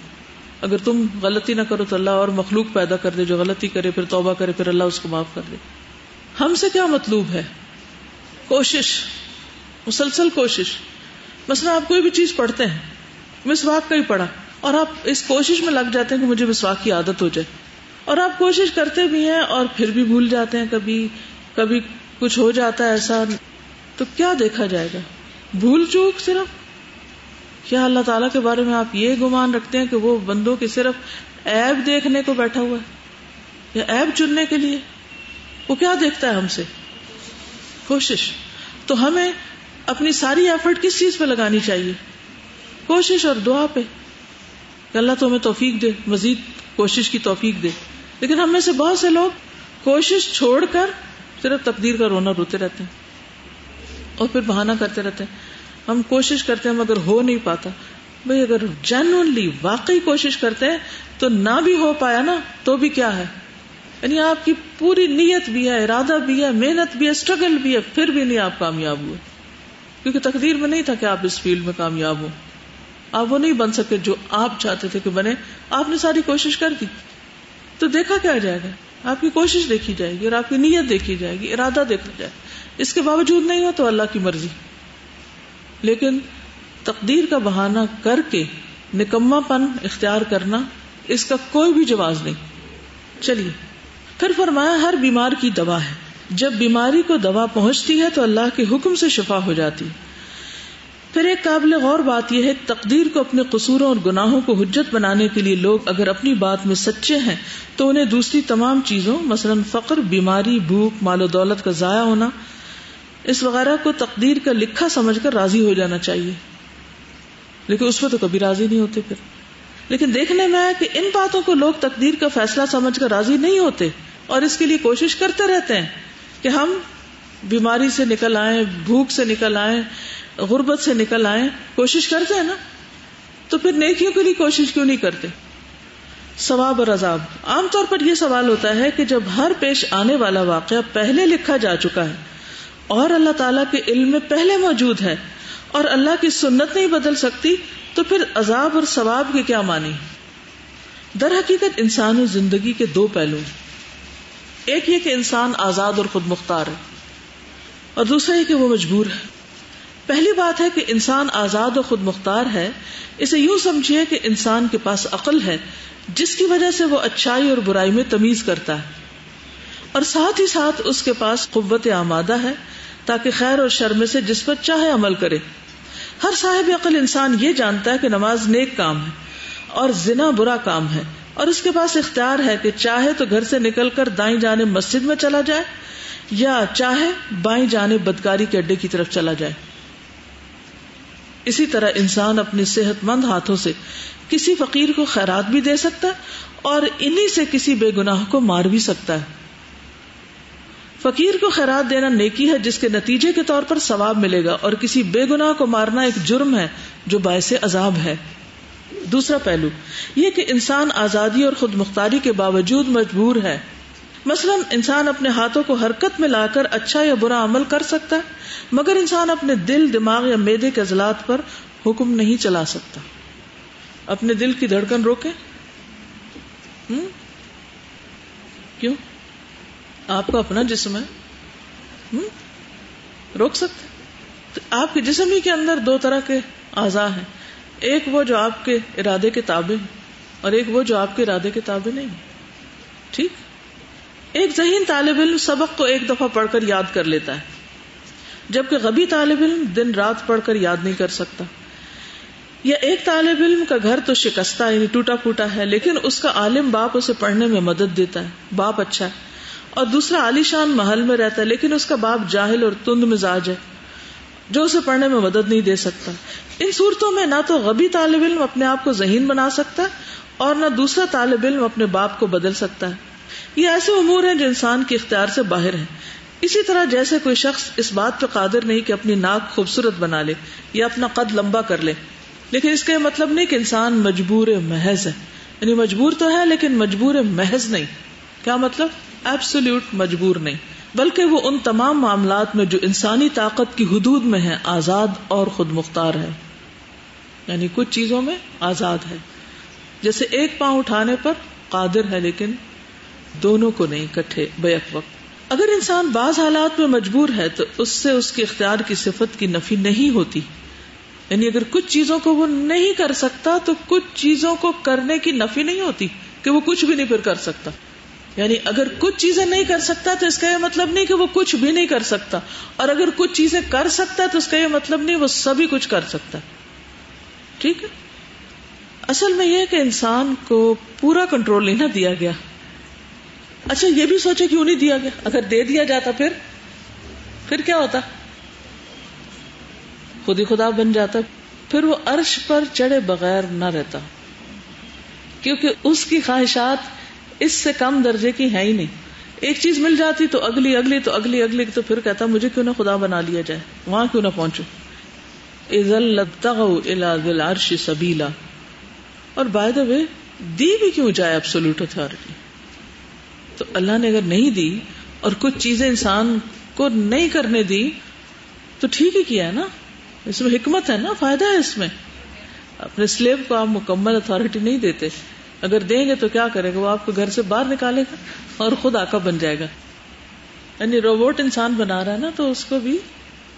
اگر تم غلطی نہ کرو تو اللہ اور مخلوق پیدا کر دے، جو غلطی کرے پھر توبہ کرے، پھر اللہ اس کو معاف کر دے۔ ہم سے کیا مطلوب ہے؟ کوشش، مسلسل کوشش۔ مثلا آپ کوئی بھی چیز پڑھتے ہیں، مسواک کا ہی پڑھا اور آپ اس کوشش میں لگ جاتے ہیں کہ مجھے مسواک کی عادت ہو جائے۔ اور آپ کوشش کرتے بھی ہیں اور پھر بھی بھول جاتے ہیں، کبھی کبھی کچھ ہو جاتا ہے ایسا۔ تو کیا دیکھا جائے گا؟ بھول چوک صرف؟ کیا اللہ تعالیٰ کے بارے میں آپ یہ گمان رکھتے ہیں کہ وہ بندوں کے صرف ایب دیکھنے کو بیٹھا ہوا ہے یا ایب چننے کے لیے؟ وہ کیا دیکھتا ہے ہم سے؟ کوشش۔ تو ہمیں اپنی ساری ایفرٹ کس چیز پہ لگانی چاہیے؟ کوشش اور دعا پہ۔ کہ اللہ تو ہمیں توفیق دے، مزید کوشش کی توفیق دے۔ لیکن ہم میں سے بہت سے لوگ کوشش چھوڑ کر صرف تقدیر کا رونا روتے رہتے ہیں اور پھر بہانہ کرتے رہتے ہیں۔ ہم کوشش کرتے ہیں مگر ہو نہیں پاتا۔ بھائی اگر جینونلی واقعی کوشش کرتے ہیں تو نہ بھی ہو پایا نا تو بھی کیا ہے؟ یعنی آپ کی پوری نیت بھی ہے، ارادہ بھی ہے، محنت بھی ہے اسٹرگل بھی ہے، پھر بھی نہیں آپ کامیاب ہوئے۔ کیونکہ تقدیر میں نہیں تھا کہ آپ اس فیلڈ میں کامیاب ہو آپ وہ نہیں بن سکے جو آپ چاہتے تھے کہ بنے۔ آپ نے ساری کوشش کر دی۔ تو دیکھا کیا جائے گا؟ آپ کی کوشش دیکھی جائے گی اور آپ کی نیت دیکھی جائے گی، ارادہ دیکھا جائے۔ اس کے باوجود نہیں ہو تو اللہ کی مرضی۔ لیکن تقدیر کا بہانہ کر کے نکما پن اختیار کرنا اس کا کوئی بھی جواز نہیں۔ چلیے، پھر فرمایا ہر بیمار کی دوا ہے۔ جب بیماری کو دوا پہنچتی ہے تو اللہ کے حکم سے شفا ہو جاتی۔ پھر ایک قابل غور بات یہ ہے، تقدیر کو اپنے قصوروں اور گناہوں کو حجت بنانے کے لیے لوگ اگر اپنی بات میں سچے ہیں تو انہیں دوسری تمام چیزوں، مثلا فقر، بیماری، بھوک، مال و دولت کا ضائع ہونا اس وغیرہ کو تقدیر کا لکھا سمجھ کر راضی ہو جانا چاہیے۔ لیکن اس میں تو کبھی راضی نہیں ہوتے پھر۔ لیکن دیکھنے میں آیا کہ ان باتوں کو لوگ تقدیر کا فیصلہ سمجھ کر راضی نہیں ہوتے اور اس کے لیے کوشش کرتے رہتے ہیں کہ ہم بیماری سے نکل آئیں، بھوک سے نکل آئیں، غربت سے نکل آئیں، کوشش کرتے ہیں نا۔ تو پھر نیکیوں کے لیے کوشش کیوں نہیں کرتے؟ ثواب اور عذاب۔ عام طور پر یہ سوال ہوتا ہے کہ جب ہر پیش آنے والا واقعہ پہلے لکھا جا چکا ہے اور اللہ تعالیٰ کے علم میں پہلے موجود ہے اور اللہ کی سنت نہیں بدل سکتی، تو پھر عذاب اور ثواب کے کیا مانی در حقیقت انسانی زندگی کے دو پہلو ایک یہ کہ انسان آزاد اور خود مختار ہے، اور دوسرا یہ کہ وہ مجبور ہے۔ پہلی بات ہے کہ انسان آزاد اور خود مختار ہے، اسے یوں سمجھیے کہ انسان کے پاس عقل ہے، جس کی وجہ سے وہ اچھائی اور برائی میں تمیز کرتا ہے۔ اور ساتھ ہی ساتھ اس کے پاس قوت آمادہ ہے تاکہ خیر اور شرم سے جس پر چاہے عمل کرے۔ ہر صاحب عقل انسان یہ جانتا ہے کہ نماز نیک کام ہے اور زنا برا کام ہے اور اس کے پاس اختیار ہے کہ چاہے تو گھر سے نکل کر دائیں جانے مسجد میں چلا جائے یا چاہے بائیں جانے بدکاری کے اڈے کی طرف چلا جائے۔ اسی طرح انسان اپنے صحت مند ہاتھوں سے کسی فقیر کو خیرات بھی دے سکتا ہے اور انہی سے کسی بے گناہ کو مار بھی سکتا ہے۔ فقیر کو خیرات دینا نیکی ہے، جس کے نتیجے کے طور پر ثواب ملے گا، اور کسی بے گنا کو مارنا ایک جرم ہے جو باعث عذاب ہے۔ دوسرا پہلو، یہ کہ انسان آزادی اور خود مختاری کے باوجود مجبور ہے۔ مثلا، انسان اپنے ہاتھوں کو حرکت میں لا کر اچھا یا برا عمل کر سکتا ہے، مگر انسان اپنے دل، دماغ یا میدے کے عضلات پر حکم نہیں چلا سکتا۔ اپنے دل کی دھڑکن روکے کیوں؟ آپ کا اپنا جسم ہے؟ روک سکتے تو آپ کے جسم ہی کے اندر دو طرح کے اعضاء ہیں۔ ایک وہ جو آپ کے ارادے کے تابع اور ایک وہ جو آپ کے ارادے کے تابع نہیں ٹھیک؟ ایک ذہین طالب علم سبق کو ایک دفعہ پڑھ کر یاد کر لیتا ہے۔ جبکہ غبی طالب علم دن رات پڑھ کر یاد نہیں کر سکتا۔ یا ایک طالب علم کا گھر تو شکستہ یعنی ٹوٹا پھوٹا ہے، لیکن اس کا عالم باپ اسے پڑھنے میں مدد دیتا ہے۔ باپ اچھا ہے۔ اور دوسرا عالی شان محل میں رہتا ہے، لیکن اس کا باپ جاہل اور تند مزاج ہے، جو اسے پڑھنے میں مدد نہیں دے سکتا۔ ان صورتوں میں نہ تو غبی طالب علم اپنے آپ کو ذہین بنا سکتا ہے اور نہ دوسرا طالب علم اپنے باپ کو بدل سکتا ہے۔ یہ ایسے امور ہیں جو انسان کے اختیار سے باہر ہیں۔ اسی طرح جیسے کوئی شخص اس بات پہ قادر نہیں کہ اپنی ناک خوبصورت بنا لے یا اپنا قد لمبا کر لے، لیکن اس کا مطلب نہیں کہ انسان مجبور محض ہے۔ یعنی مجبور تو ہے لیکن مجبور محض نہیں۔ کیا مطلب؟ ایبسولوٹ مجبور نہیں، بلکہ وہ ان تمام معاملات میں جو انسانی طاقت کی حدود میں ہے آزاد اور خود مختار ہے۔ یعنی کچھ چیزوں میں آزاد ہے۔ جیسے ایک پاؤں اٹھانے پر قادر ہے، لیکن دونوں کو نہیں، کٹھے بیک وقت اگر انسان بعض حالات میں مجبور ہے، تو اس سے اس کے اختیار کی صفت کی نفی نہیں ہوتی۔ یعنی اگر کچھ چیزوں کو وہ نہیں کر سکتا، تو کچھ چیزوں کو کرنے کی نفی نہیں ہوتی کہ وہ کچھ بھی نہیں پھر کر سکتا۔ یعنی اگر کچھ چیزیں نہیں کر سکتا تو اس کا یہ مطلب نہیں کہ وہ کچھ بھی نہیں کر سکتا اور اگر کچھ چیزیں کر سکتا ہے تو اس کا یہ مطلب نہیں وہ سبھی کچھ کر سکتا ٹھیک ہے؟ اصل میں یہ کہ انسان کو پورا کنٹرول نہیں نہ دیا گیا۔ اچھا یہ بھی سوچے کیوں نہیں دیا گیا؟ اگر دے دیا جاتا پھر پھر کیا ہوتا؟ خود ہی خدا بن جاتا۔ پھر وہ عرش پر چڑھے بغیر نہ رہتا۔ کیونکہ اس کی خواہشات اس سے کم درجے کی ہے ہی نہیں۔ ایک چیز مل جاتی تو اگلی اگلی، تو اگلی اگلی تو پھر کہتا مجھے کیوں نہ خدا بنا لیا جائے؟ وہاں کیوں نہ پہنچو سبیلا۔ اور بائی دا وے دی بھی کیوں جائے ابسولوٹ اتارٹی تو اللہ نے اگر نہیں دی اور کچھ چیزیں انسان کو نہیں کرنے دی، تو ٹھیک ہی کیا ہے نا؟ اس میں حکمت ہے نا، فائدہ ہے اس میں۔ اپنے سلیب کو آپ مکمل اتارٹی نہیں دیتے۔ اگر دیں گے تو کیا کرے گا؟ وہ آپ کو گھر سے باہر نکالے گا اور خود آکا بن جائے گا۔ یعنی روبوٹ انسان بنا رہا ہے نا، تو اس کو بھی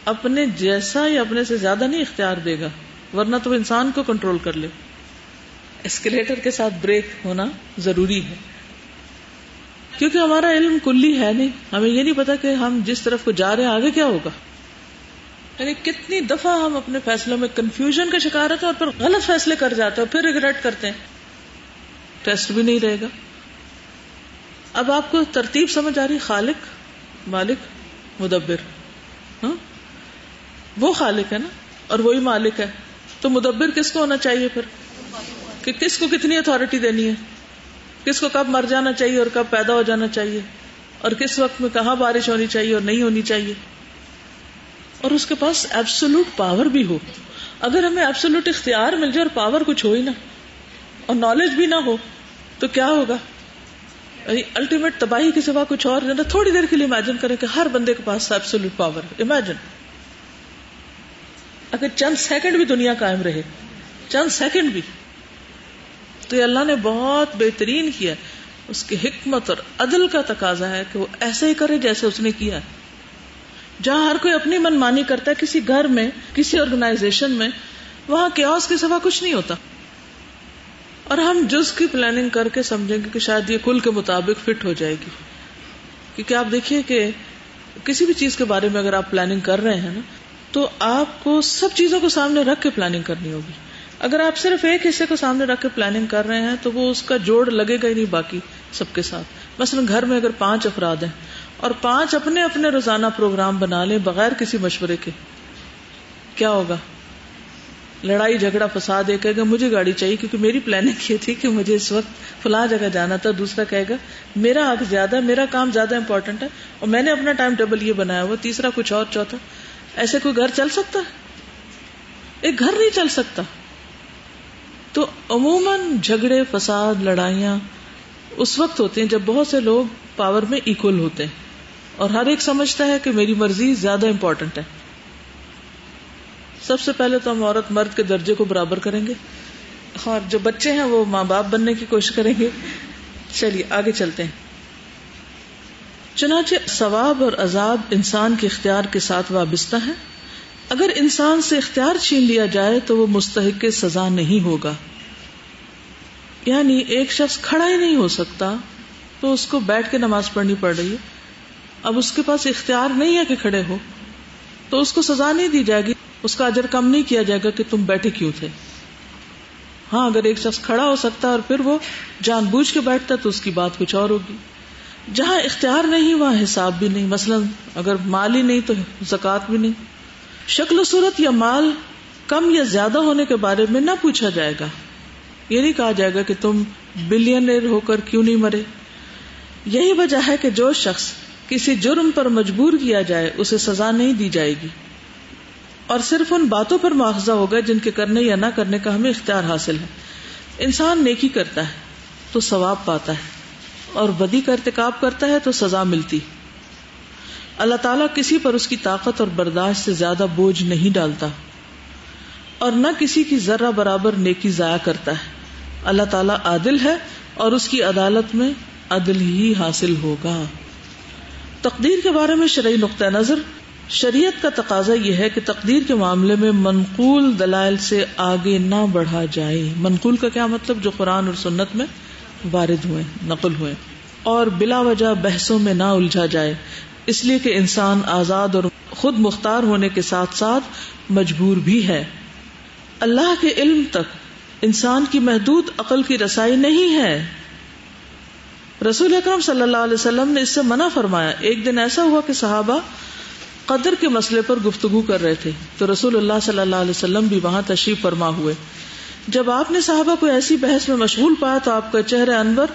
اپنے جیسا یا اپنے سے زیادہ نہیں اختیار دے گا، ورنہ تو وہ انسان کو کنٹرول کر لے۔ اسکلیٹر کے ساتھ بریک ہونا ضروری ہے۔ کیونکہ ہمارا علم کلی ہے نہیں، ہمیں یہ نہیں پتا کہ ہم جس طرف کو جا رہے ہیں، آگے کیا ہوگا۔ یعنی کتنی دفعہ ہم اپنے فیصلوں میں کنفیوژن کا شکار ہوتے ہیں اور پھر غلط فیصلے کر جاتے ہیں پھر ریگریٹ کرتے ہیں۔ ٹیسٹ بھی نہیں رہے گا۔ اب آپ کو ترتیب سمجھ آ رہی خالق، مالک، مدبر ہاں؟ وہ خالق ہے نا، اور وہی مالک ہے۔ تو مدبر کس کو ہونا چاہیے پھر؟ کہ کس کو کتنی اتارٹی دینی ہے؟ کس کو کب مر جانا چاہیے اور کب پیدا ہو جانا چاہیے؟ اور کس وقت میں کہاں بارش ہونی چاہیے اور نہیں ہونی چاہیے؟ اور اس کے پاس ایبسولوٹ پاور بھی ہو۔ اگر ہمیں ایبسولوٹ اختیار مل جائے اور پاور کچھ ہو ہی نا اور نالج بھی نہ ہو تو کیا ہوگا؟ یعنی الٹیمیٹ تباہی کے سوا کچھ اور تھوڑی دیر کے لیے امیجن کریں کہ ہر بندے کے پاس ایبسولوٹ پاور امیجن اگر چند سیکنڈ بھی دنیا قائم رہے، چند سیکنڈ بھی، تو یہ اللہ نے بہت بہترین کیا اس کی حکمت اور عدل کا تقاضا ہے کہ وہ ایسے ہی کرے جیسے اس نے کیا جہاں ہر کوئی اپنی من مانی کرتا ہے، کسی گھر میں، کسی آرگنائزیشن میں، وہاں کیوس کے سوا کچھ نہیں ہوتا۔ اور ہم جز کی پلاننگ کر کے سمجھیں گے کہ شاید یہ کل کے مطابق فٹ ہو جائے گی۔ کیونکہ آپ دیکھیے کہ کسی بھی چیز کے بارے میں اگر آپ پلاننگ کر رہے ہیں نا، تو آپ کو سب چیزوں کو سامنے رکھ کے پلاننگ کرنی ہوگی۔ اگر آپ صرف ایک حصے کو سامنے رکھ کے پلاننگ کر رہے ہیں، تو وہ اس کا جوڑ لگے گا ہی نہیں باقی سب کے ساتھ۔ مثلا گھر میں اگر پانچ افراد ہیں اور پانچ اپنے اپنے روزانہ پروگرام بنا لیں بغیر کسی مشورے کے، کیا ہوگا؟ لڑائی، جھگڑا، فساد، ایک کہے گا مجھے گاڑی چاہیے کیونکہ میری پلاننگ یہ تھی کہ مجھے اس وقت فلاں جگہ جانا تھا، دوسرا کہے گا میرا حق زیادہ، میرا کام زیادہ امپورٹنٹ ہے اور میں نے اپنا ٹائم ٹیبل یہ بنایا ہوا، تیسرا کچھ اور، چوتھا۔ ایسے کوئی گھر چل سکتا ہے؟ ایک گھر نہیں چل سکتا۔ تو عموماً جھگڑے، فساد، لڑائیاں اس وقت ہوتے ہیں جب بہت سے لوگ پاور میں اکول ہوتے ہیں اور ہر ایک سمجھتا ہے کہ میری مرضی زیادہ امپورٹنٹ ہے۔ سب سے پہلے تو ہم عورت مرد کے درجے کو برابر کریں گے اور جو بچے ہیں وہ ماں باپ بننے کی کوشش کریں گے چلیے، آگے چلتے ہیں۔ چنانچہ ثواب اور عذاب انسان کے اختیار کے ساتھ وابستہ ہے اگر انسان سے اختیار چھین لیا جائے تو وہ مستحق سزا نہیں ہوگا۔ یعنی ایک شخص کھڑا ہی نہیں ہو سکتا تو اس کو بیٹھ کے نماز پڑھنی پڑ رہی ہے۔ اب اس کے پاس اختیار نہیں ہے کہ کھڑے ہو تو اس کو سزا نہیں دی جائے گی۔ اس کا اجر کم نہیں کیا جائے گا کہ تم بیٹھے کیوں تھے۔ ہاں اگر ایک شخص کھڑا ہو سکتا ہے اور پھر وہ جان بوجھ کے بیٹھتا تو اس کی بات کچھ اور ہوگی۔ جہاں اختیار نہیں، وہاں حساب بھی نہیں۔ مثلا اگر مال ہی نہیں تو زکات بھی نہیں۔ شکل و صورت یا مال کم یا زیادہ ہونے کے بارے میں نہ پوچھا جائے گا۔ یہ نہیں کہا جائے گا کہ تم بلین ہو کر کیوں نہیں مرے۔ یہی وجہ ہے کہ جو شخص کسی جرم پر مجبور کیا جائے، اسے سزا نہیں دی جائے گی۔ اور صرف ان باتوں پر مواخذہ ہوگا جن کے کرنے یا نہ کرنے کا ہمیں اختیار حاصل ہے۔ انسان نیکی کرتا ہے تو ثواب پاتا ہے، اور بدی کا ارتکاب کرتا ہے تو سزا ملتی۔ اللہ تعالیٰ کسی پر اس کی طاقت اور برداشت سے زیادہ بوجھ نہیں ڈالتا، اور نہ کسی کی ذرہ برابر نیکی ضائع کرتا ہے۔ اللہ تعالیٰ عادل ہے اور اس کی عدالت میں عدل ہی حاصل ہوگا۔ تقدیر کے بارے میں شرعی نقطۂ نظر شریعت کا تقاضا یہ ہے کہ تقدیر کے معاملے میں منقول دلائل سے آگے نہ بڑھا جائے۔ منقول کا کیا مطلب؟ جو قرآن اور سنت میں وارد ہوئے، نقل ہوئے۔ اور بلا وجہ بحثوں میں نہ الجھا جائے۔ اس لیے کہ انسان آزاد اور خود مختار ہونے کے ساتھ ساتھ مجبور بھی ہے۔ اللہ کے علم تک انسان کی محدود عقل کی رسائی نہیں ہے۔ رسول اکرم صلی اللہ علیہ وسلم نے اس سے منع فرمایا۔ ایک دن ایسا ہوا کہ صحابہ قدر کے مسئلے پر گفتگو کر رہے تھے تو رسول اللہ صلی اللہ علیہ وسلم بھی وہاں تشریف فرما ہوئے۔ جب آپ نے صحابہ کو ایسی بحث میں مشغول پایا تو آپ کا چہرہ انور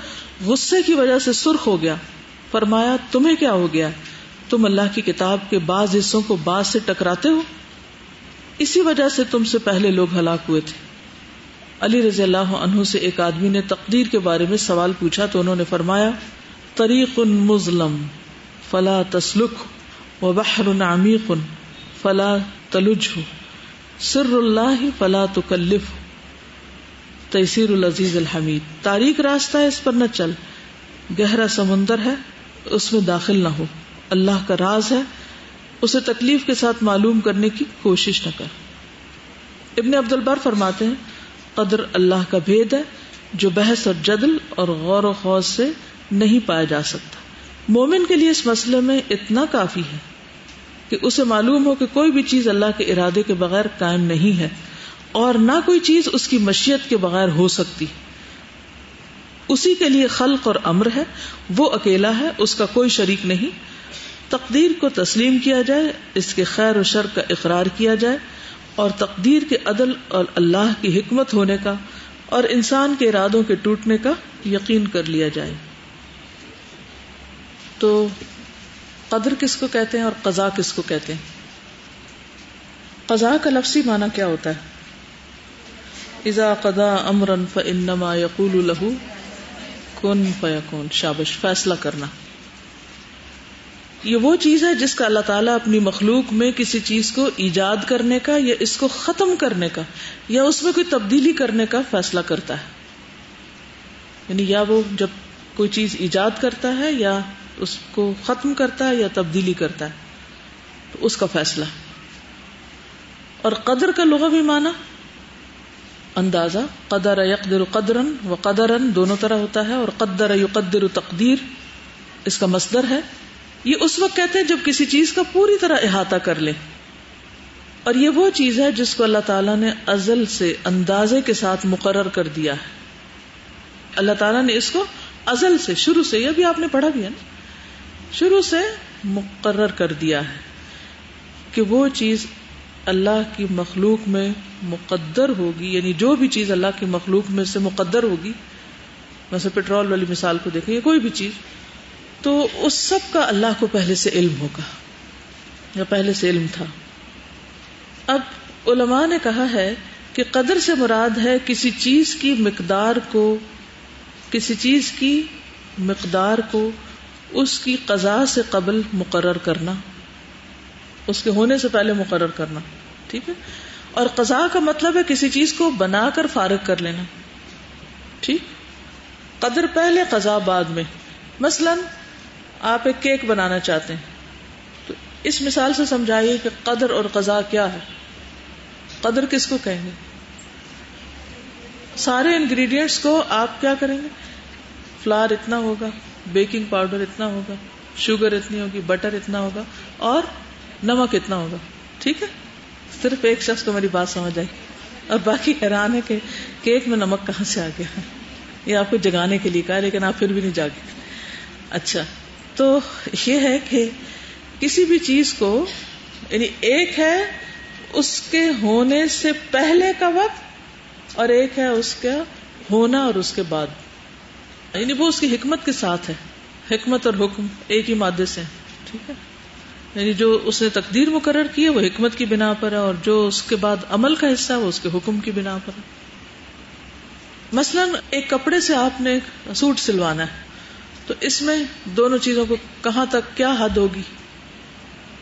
غصے کی وجہ سے سرخ ہو گیا۔ فرمایا، تمہیں کیا ہو گیا؟ تم اللہ کی کتاب کے بعض حصوں کو بعض سے ٹکراتے ہو؟ اسی وجہ سے تم سے پہلے لوگ ہلاک ہوئے تھے۔ علی رضی اللہ عنہ سے ایک آدمی نے تقدیر کے بارے میں سوال پوچھا تو انہوں نے فرمایا، طریق مظلم، فلا تسلک۔ و بحر عمیق فلا تلج سر اللہ فلا تکلف. تیسیر العزیز الحمید. تاریخ راستہ ہے اس پر نہ چل. گہرا سمندر ہے، اس میں داخل نہ ہو. اللہ کا راز ہے، اسے تکلیف کے ساتھ معلوم کرنے کی کوشش نہ کر. ابن عبد البر فرماتے ہیں، قدر اللہ کا بھید ہے، جو بحث اور جدل اور غور و خوض سے نہیں پایا جا سکتا۔ مومن کے لیے اس مسئلے میں اتنا کافی ہے۔ کہ اسے معلوم ہو کہ کوئی بھی چیز اللہ کے ارادے کے بغیر قائم نہیں ہے اور نہ کوئی چیز اس کی مشیت کے بغیر ہو سکتی۔ اسی کے لیے خلق اور امر ہے، وہ اکیلا ہے، اس کا کوئی شریک نہیں۔ تقدیر کو تسلیم کیا جائے، اس کے خیر و شر کا اقرار کیا جائے اور تقدیر کے عدل اور اللہ کی حکمت ہونے کا اور انسان کے ارادوں کے ٹوٹنے کا یقین کر لیا جائے۔ تو قدر کس کو کہتے ہیں اور قضا کس کو کہتے ہیں؟ قضا کا لفظی معنی کیا ہوتا ہے؟ ازا قدا امرن فنما یقول لہو کن فیکون، شابش، فیصلہ کرنا۔ یہ وہ چیز ہے جس کا اللہ تعالیٰ اپنی مخلوق میں کسی چیز کو ایجاد کرنے کا یا اس کو ختم کرنے کا یا اس میں کوئی تبدیلی کرنے کا فیصلہ کرتا ہے۔ یعنی یا وہ جب کوئی چیز ایجاد کرتا ہے یا اس کو ختم کرتا ہے یا تبدیلی کرتا ہے؟ تو اس کا فیصلہ۔ اور قدر کا لغہ بھی مانا۔ اندازہ، قدر یقدر قدرن و قدرن دونوں طرح ہوتا ہے اور قدر یقدر تقدیر اس کا مصدر ہے۔ یہ اس وقت کہتے ہیں جب کسی چیز کا پوری طرح احاطہ کر لے۔ اور یہ وہ چیز ہے جس کو اللہ تعالیٰ نے ازل سے اندازے کے ساتھ مقرر کر دیا ہے۔ اللہ تعالیٰ نے اس کو ازل سے، شروع سے، یہ بھی آپ نے پڑھا بھی ہے نا؟ شروع سے مقرر کر دیا ہے کہ وہ چیز اللہ کی مخلوق میں مقدر ہوگی یعنی جو بھی چیز اللہ کی مخلوق میں سے مقدر ہوگی ویسے پیٹرول والی مثال کو دیکھیں کوئی بھی چیز، تو اس سب کا اللہ کو پہلے سے علم ہوگا، یا پہلے سے علم تھا۔ اب علماء نے کہا ہے کہ قدر سے مراد ہے کسی چیز کی مقدار کو، کسی چیز کی مقدار کو اس کی قضاء سے قبل مقرر کرنا، اس کے ہونے سے پہلے مقرر کرنا، ٹھیک ہے؟ اور قضاء کا مطلب ہے کسی چیز کو بنا کر فارغ کر لینا، ٹھیک؟ قدر پہلے، قضاء بعد میں۔ مثلاً آپ ایک کیک بنانا چاہتے ہیں، تو اس مثال سے سمجھائیے کہ قدر اور قضا کیا ہے۔ قدر کس کو کہیں گے؟ سارے انگریڈینٹس کو آپ کیا کریں گے؟ فلار اتنا ہوگا۔ بیکنگ پاؤڈر اتنا ہوگا، شوگر اتنی ہوگی، بٹر اتنا ہوگا اور نمک اتنا ہوگا۔ ٹھیک ہے؟ صرف ایک شخص کو میری بات سمجھ آئی۔ اور باقی حیران ہے کہ کیک میں نمک کہاں سے آ گیا؟ یہ آپ کو جگانے کے لیے کہا، لیکن آپ پھر بھی نہیں جاگے۔ اچھا تو یہ ہے کہ کسی بھی چیز کو یعنی ایک ہے اس کے ہونے سے پہلے کا وقت اور ایک ہے اس کا ہونا اور اس کے بعد۔ یعنی وہ اس کی حکمت کے ساتھ ہے۔ حکمت اور حکم ایک ہی مادے سے ٹھیک ہے؟ یعنی جو اس نے تقدیر مقرر کی ہے، وہ حکمت کی بنا پر ہے، اور جو اس کے بعد عمل کا حصہ ہے، وہ اس کے حکم کی بنا پر ہے۔ مثلاً ایک کپڑے سے آپ نے سوٹ سلوانا ہے، تو اس میں دونوں چیزوں کو کہاں تک، کیا حد ہوگی؟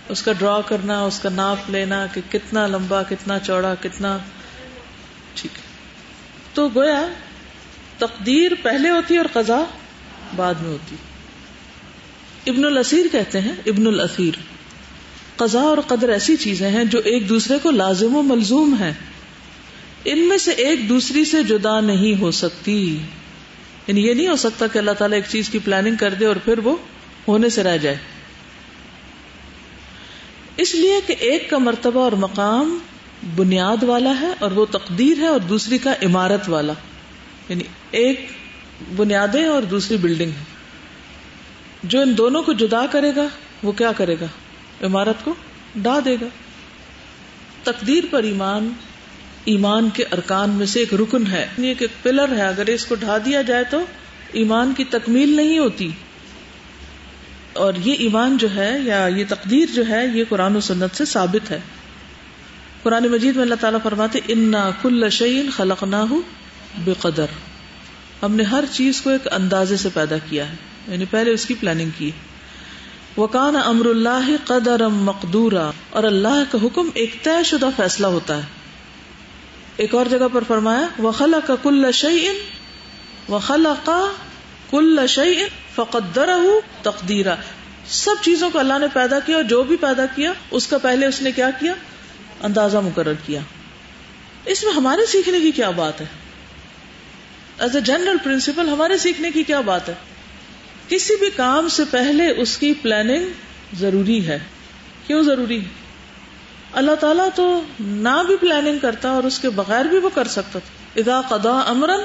اس کا ڈرا کرنا، اس کا ناپ لینا، کہ کتنا لمبا، کتنا چوڑا، کتنا، ٹھیک۔ ہے تو گویا تقدیر پہلے ہوتی ہے اور قضا بعد میں ہوتی۔ ابن الاسیر کہتے ہیں، ابن الاسیر، قضا اور قدر ایسی چیزیں ہیں جو ایک دوسرے کو لازم و ملزوم ہے ان میں سے ایک دوسری سے جدا نہیں ہو سکتی۔ یعنی یہ نہیں ہو سکتا کہ اللہ تعالیٰ ایک چیز کی پلاننگ کر دے اور پھر وہ ہونے سے رہ جائے۔ اس لیے کہ ایک کا مرتبہ اور مقام بنیاد والا ہے اور وہ تقدیر ہے اور دوسری کا عمارت والا۔ یعنی ایک بنیادیں اور دوسری بلڈنگ ہے جو ان دونوں کو جدا کرے گا، وہ کیا کرے گا؟ عمارت کو ڈا دے گا۔ تقدیر پر ایمان ایمان کے ارکان میں سے ایک رکن ہے۔ یعنی ایک پلر ہے، اگر اس کو ڈھا دیا جائے تو ایمان کی تکمیل نہیں ہوتی۔ اور یہ ایمان جو ہے، یا یہ تقدیر جو ہے، یہ قرآن و سنت سے ثابت ہے۔ قرآن مجید میں اللہ تعالیٰ فرماتے، انا کل شعین خلق نہ ہو بے قدر ہم نے ہر چیز کو ایک اندازے سے پیدا کیا ہے یعنی پہلے اس کی پلاننگ کی۔ وکان امر اللہ قدر مقدورا، اور اللہ کا حکم ایک طے شدہ فیصلہ ہوتا ہے۔ ایک اور جگہ پر فرمایا وخلا کا کل شعین وخلا کا کل شعین فقدر تقدیرا سب چیزوں کو اللہ نے پیدا کیا اور جو بھی پیدا کیا، اس کا پہلے اس نے کیا کیا؟ اندازہ مقرر کیا۔ اس میں ہمارے سیکھنے کی کیا بات ہے؟ ایز اے جنرل پرنسپل ہمارے سیکھنے کی کیا بات ہے؟ کسی بھی کام سے پہلے اس کی پلاننگ ضروری ہے۔ کیوں ضروری؟ ہے اللہ تعالیٰ تو نہ بھی پلاننگ کرتا اور اس کے بغیر بھی وہ کر سکتا تھا۔ ادا قدا امرن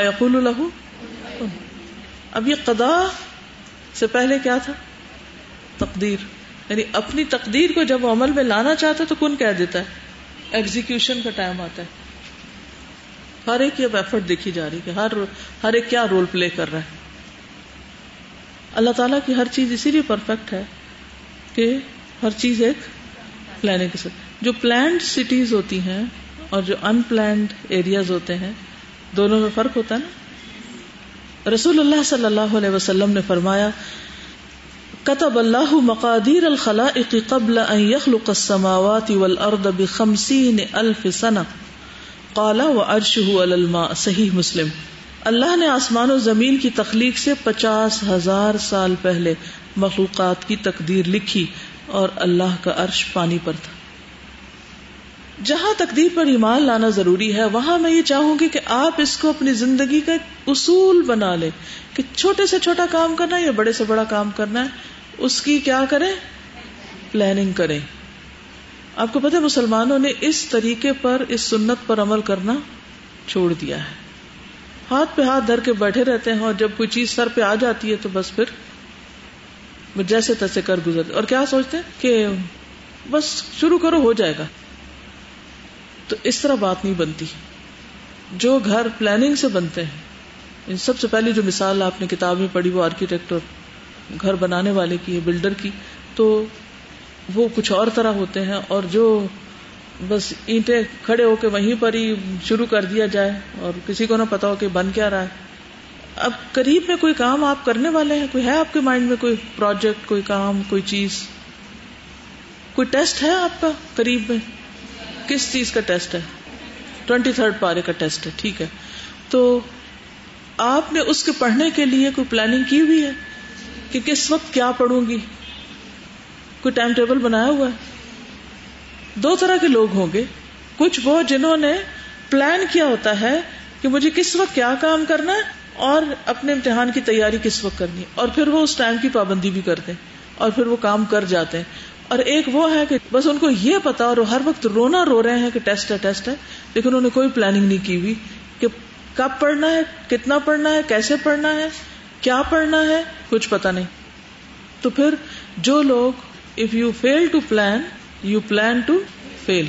یقول الح اب یہ قدا سے پہلے کیا تھا؟ تقدیر۔ یعنی اپنی تقدیر کو جب وہ عمل میں لانا چاہتا ہے تو کون کہہ دیتا ہے؟ ایگزیکشن کا ٹائم آتا ہے۔ ہر ایک اب ایفرٹ دیکھی جا رہی ہے ہر ہر ایک کیا رول پلے کر رہا ہے۔ اللہ تعالیٰ کی ہر چیز اسی لیے پرفیکٹ ہے کہ ہر چیز ایک پلاننگ کے ساتھ۔ جو پلانڈ سٹیز ہوتی ہیں اور جو ان پلانڈ ایریاز ہوتے ہیں، دونوں میں فرق ہوتا ہے نا؟ رسول اللہ صلی اللہ علیہ وسلم نے فرمایا، کتب اللہ مقادیر الخلائق قبل ان يخلق السماوات والارض بخمسین الف سنہ۔ قالا و ارش الماء، صحیح مسلم۔ اللہ نے آسمان و زمین کی تخلیق سے پچاس ہزار سال پہلے مخلوقات کی تقدیر لکھی اور اللہ کا عرش پانی پر تھا۔ جہاں تقدیر پر ایمان لانا ضروری ہے، وہاں میں یہ چاہوں گی کہ آپ اس کو اپنی زندگی کا ایک اصول بنا لیں کہ چھوٹے سے چھوٹا کام کرنا ہے یا بڑے سے بڑا کام کرنا ہے، اس کی کیا کریں؟ پلاننگ کریں۔ آپ کو پتا مسلمانوں نے اس طریقے پر، اس سنت پر عمل کرنا چھوڑ دیا ہے۔ ہاتھ پہ ہاتھ دھر کے بیٹھے رہتے ہیں اور جب کوئی چیز سر پہ آ جاتی ہے تو بس پھر جیسے تیسے کر گزرتے اور کیا سوچتے ہیں کہ بس شروع کرو، ہو جائے گا۔ تو اس طرح بات نہیں بنتی۔ جو گھر پلاننگ سے بنتے ہیں سب سے پہلی جو مثال آپ نے کتاب میں پڑھی وہ آرکیٹیکٹ اور گھر بنانے والے کی ہے بلڈر کی۔ تو وہ کچھ اور طرح ہوتے ہیں اور جو بس اینٹیں کھڑے ہو کے وہیں پر ہی شروع کر دیا جائے اور کسی کو نہ پتا ہو کہ بن کیا رہا ہے۔ اب قریب میں کوئی کام آپ کرنے والے ہیں؟ کوئی ہے آپ کے مائنڈ میں کوئی پروجیکٹ کوئی کام، کوئی چیز؟ کوئی ٹیسٹ ہے آپ کا قریب میں؟ کس چیز کا ٹیسٹ ہے؟ ٹوینٹی تھرڈ پارے کا ٹیسٹ ہے، ٹھیک ہے۔ تو آپ نے اس کے پڑھنے کے لیے کوئی پلاننگ کی ہوئی ہے کہ کس وقت کیا پڑھوں گی؟ کوئی ٹائم ٹیبل بنایا ہوا ہے۔ دو طرح کے لوگ ہوں گے۔ کچھ وہ جنہوں نے پلان کیا ہوتا ہے کہ مجھے کس وقت کیا کام کرنا ہے اور اپنے امتحان کی تیاری کس وقت کرنی اور پھر وہ اس ٹائم کی پابندی بھی کرتے ہیں اور پھر وہ کام کر جاتے ہیں۔ اور ایک وہ ہے کہ بس ان کو یہ پتا اور ہر وقت رونا رو رہے ہیں کہ ٹیسٹ ہے ٹیسٹ ہے، لیکن انہوں نے کوئی پلاننگ نہیں کی ہوئی کہ کب پڑھنا ہے، کتنا پڑھنا ہے، کیسے پڑھنا ہے، کیا پڑھنا ہے، کچھ پتا نہیں۔ تو پھر جو لوگ if you fail to plan you plan to fail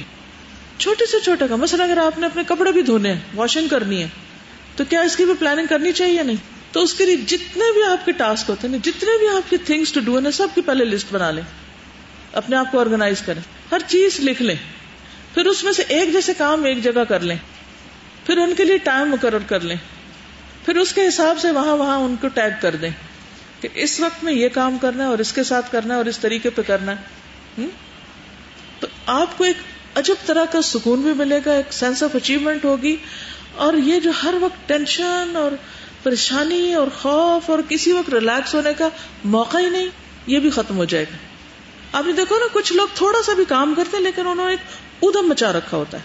چھوٹے سے چھوٹے کا مثلا اگر آپ نے اپنے کپڑے بھی دھونے ہیں واشنگ کرنی ہے، تو کیا اس کی بھی پلاننگ کرنی چاہیے نہیں؟ تو اس کے لیے جتنے بھی آپ کے ٹاسک ہوتے ہیں، جتنے بھی آپ کی تھنگس ٹو ڈو سب کی پہلے لسٹ بنا لیں۔ اپنے آپ کو آرگنائز کریں۔ ہر چیز لکھ لیں۔ پھر اس میں سے ایک جیسے کام ایک جگہ کر لیں۔ پھر ان کے لیے ٹائم مقرر کر لیں۔ پھر اس کے حساب سے وہاں وہاں ان کو ٹیگ کر دیں۔ کہ اس وقت میں یہ کام کرنا ہے اور اس کے ساتھ کرنا ہے اور اس طریقے پہ کرنا ہے۔ تو آپ کو ایک عجب طرح کا سکون بھی ملے گا، ایک سینس آف اچیومنٹ ہوگی۔ اور یہ جو ہر وقت ٹینشن اور پریشانی اور خوف اور کسی وقت ریلیکس ہونے کا موقع ہی نہیں، یہ بھی ختم ہو جائے گا۔ آپ نے دیکھو نا، کچھ لوگ تھوڑا سا بھی کام کرتے ہیں، لیکن انہوں نے ایک ادم مچا رکھا ہوتا ہے۔